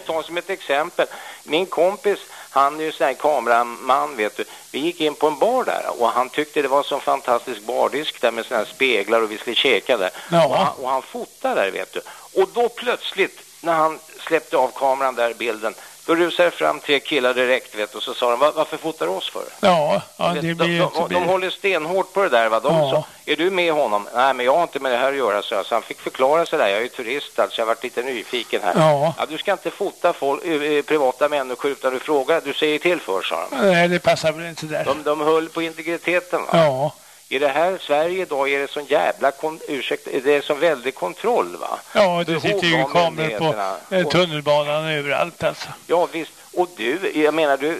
Ta som ett exempel. Min kompis, han är ju sån här kameraman vet du. Vi gick in på en bar där och han tyckte det var så fantastisk bardisk där med såna här speglar och vi skulle käka där. Ja. Och, han, och han fotade där vet du. Och då plötsligt när han släppte av kameran där bilden då rusade fram tre killar direkt vet och så sa de "Va- varför fotar du oss för? Ja, ja Vet, det de, blir de, inte... de, de håller stenhårt på det där va. De Ja. sa, är du med honom? Nej men jag har inte med det här att göra så, så han fick förklara sig där. Jag är ju turist alltså, jag har varit lite nyfiken här. Ja. du ska inte fota folk, eh, eh, privata människor utan du frågar, du säger till för sa de. Nej, det passar väl inte där. De, de höll på integriteten va. Ja. I det här Sverige idag är det sån jävla, kon, ursäkta, det är sån väldig kontroll va. Ja, det sitter ju kameror på eh, Och- tunnelbanan överallt alltså. Ja visst, och du, jag menar du, eh,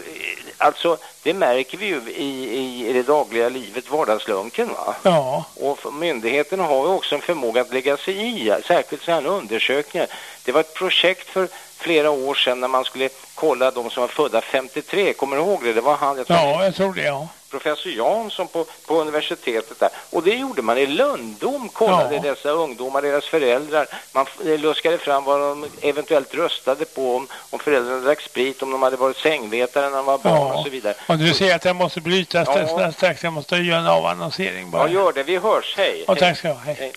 alltså det märker vi ju i, i det dagliga livet, vardagslunken va. Ja. Och myndigheterna har ju också en förmåga att lägga sig i, särskilt så här undersökningar. Det var ett projekt för flera år sedan när man skulle kolla de som var födda 53, kommer du ihåg det? Det var han, jag tror Ja, jag tror det, ja. Professor Jansson på, på universitetet där. Och det gjorde man i Lundom, kollade Ja. dessa ungdomar, deras föräldrar. Man eh, luskade fram vad de eventuellt röstade på, om, om föräldrarna drack sprit, om de hade varit sängvetare när de var barn Ja. och så vidare. Och du ser att jag måste bryta Ja. strax. Jag måste göra en avannonsering bara. Ja, gör det. Vi hörs. Hej. Ja, tack ska du ha. Hej. Hej.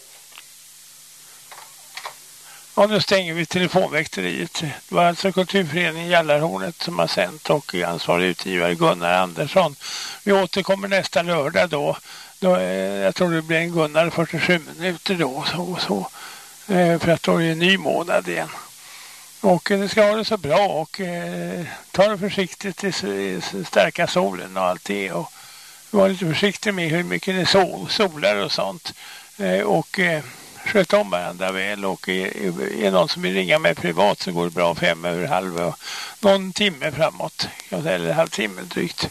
Ja, nu stänger vi telefonväkteriet. Det var alltså Kulturföreningen Jallarhornet som har sänt och ansvarig utgivare Gunnar Andersson. Vi återkommer nästa lördag då. då eh, jag tror det blir en Gunnar 47 minuter då. Så, så. Eh, för att då är det en ny månad igen. Och eh, ni ska ha det så bra och eh, ta det försiktigt i, starka solen och allt det. Och var lite försiktig med hur mycket ni sol, solar och sånt. Eh, och eh, sköta om varandra väl och är, är, någon som vill ringa mig privat så går det bra fem över halv och någon timme framåt. Eller halvtimme drygt.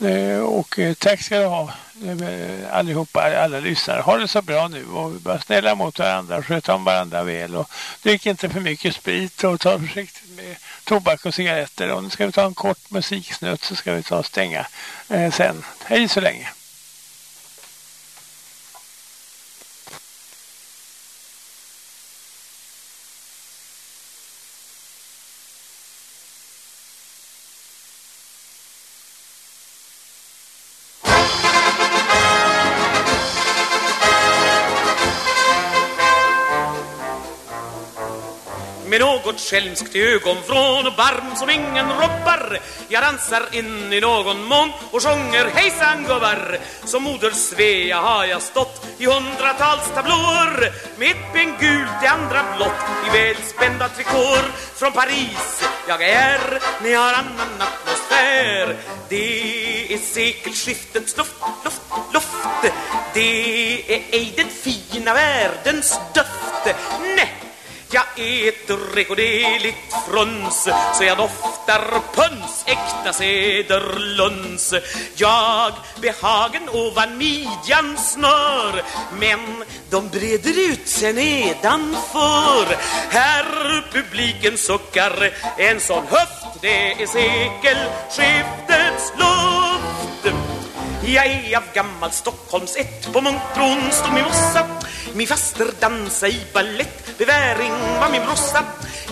Eh, och eh, tack ska du ha eh, allihopa, alla lyssnare. Ha det så bra nu och var snälla mot varandra och sköt om varandra väl. Och drick inte för mycket sprit och ta försiktigt med tobak och cigaretter. Och nu ska vi ta en kort musiksnutt så ska vi ta och stänga eh, sen. Hej så länge. Något skälmskt ögonvrån och barm som ingen robbar Jag dansar in i någon mån och sjunger hejsan gubbar! Som moder Svea har jag stått i hundratals tablåer. Med ett ben gult, det andra blått i välspända trikåer. Från Paris jag är när jag har annan atmosfär. Det är sekelskiftets luft, luft, luft. Det är ej den fina världens doft Nej jag äter rekorderligt fruns Så jag doftar pöns, äkta cederluns Jag behagen ovan midjan snör Men de breder ut sig nedanför. Här publiken suckar En sån höft, det är sekelskiftets luft jag är av gammal Stockholms ett. På Munkbron stod min mossa. Min faster dansa i ballett. Beväring var min brossa.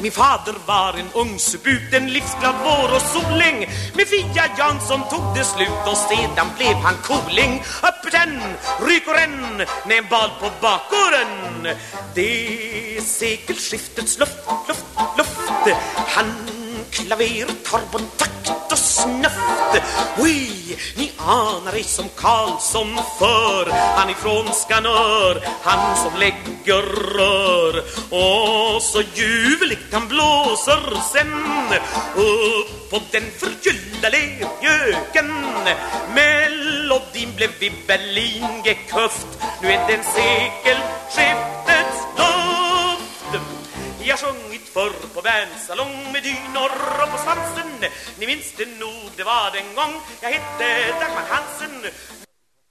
Min fader var en ungsebut En livsglad vår och soläng Med Fia Jansson tog det slut Och sedan blev han koling. Öppet än, ryker än När en bal på bakgården. Det är sekelskiftets luft, luft, luft Han klaver tar takt och snöft Oj, ni anar ej som Karlsson för. Han ifrån Skanör, han som lägger rör. Och så ljuvligt han blåser sen Upp på den förgyllda lergöken. Melodin blev i Berlin geköft Nu är den sekelskiftets luft jag sjungit förr på bärnsalong med dynor och på svansen. Ni minns det nog, det var den gång jag hette Dagmar Hansen.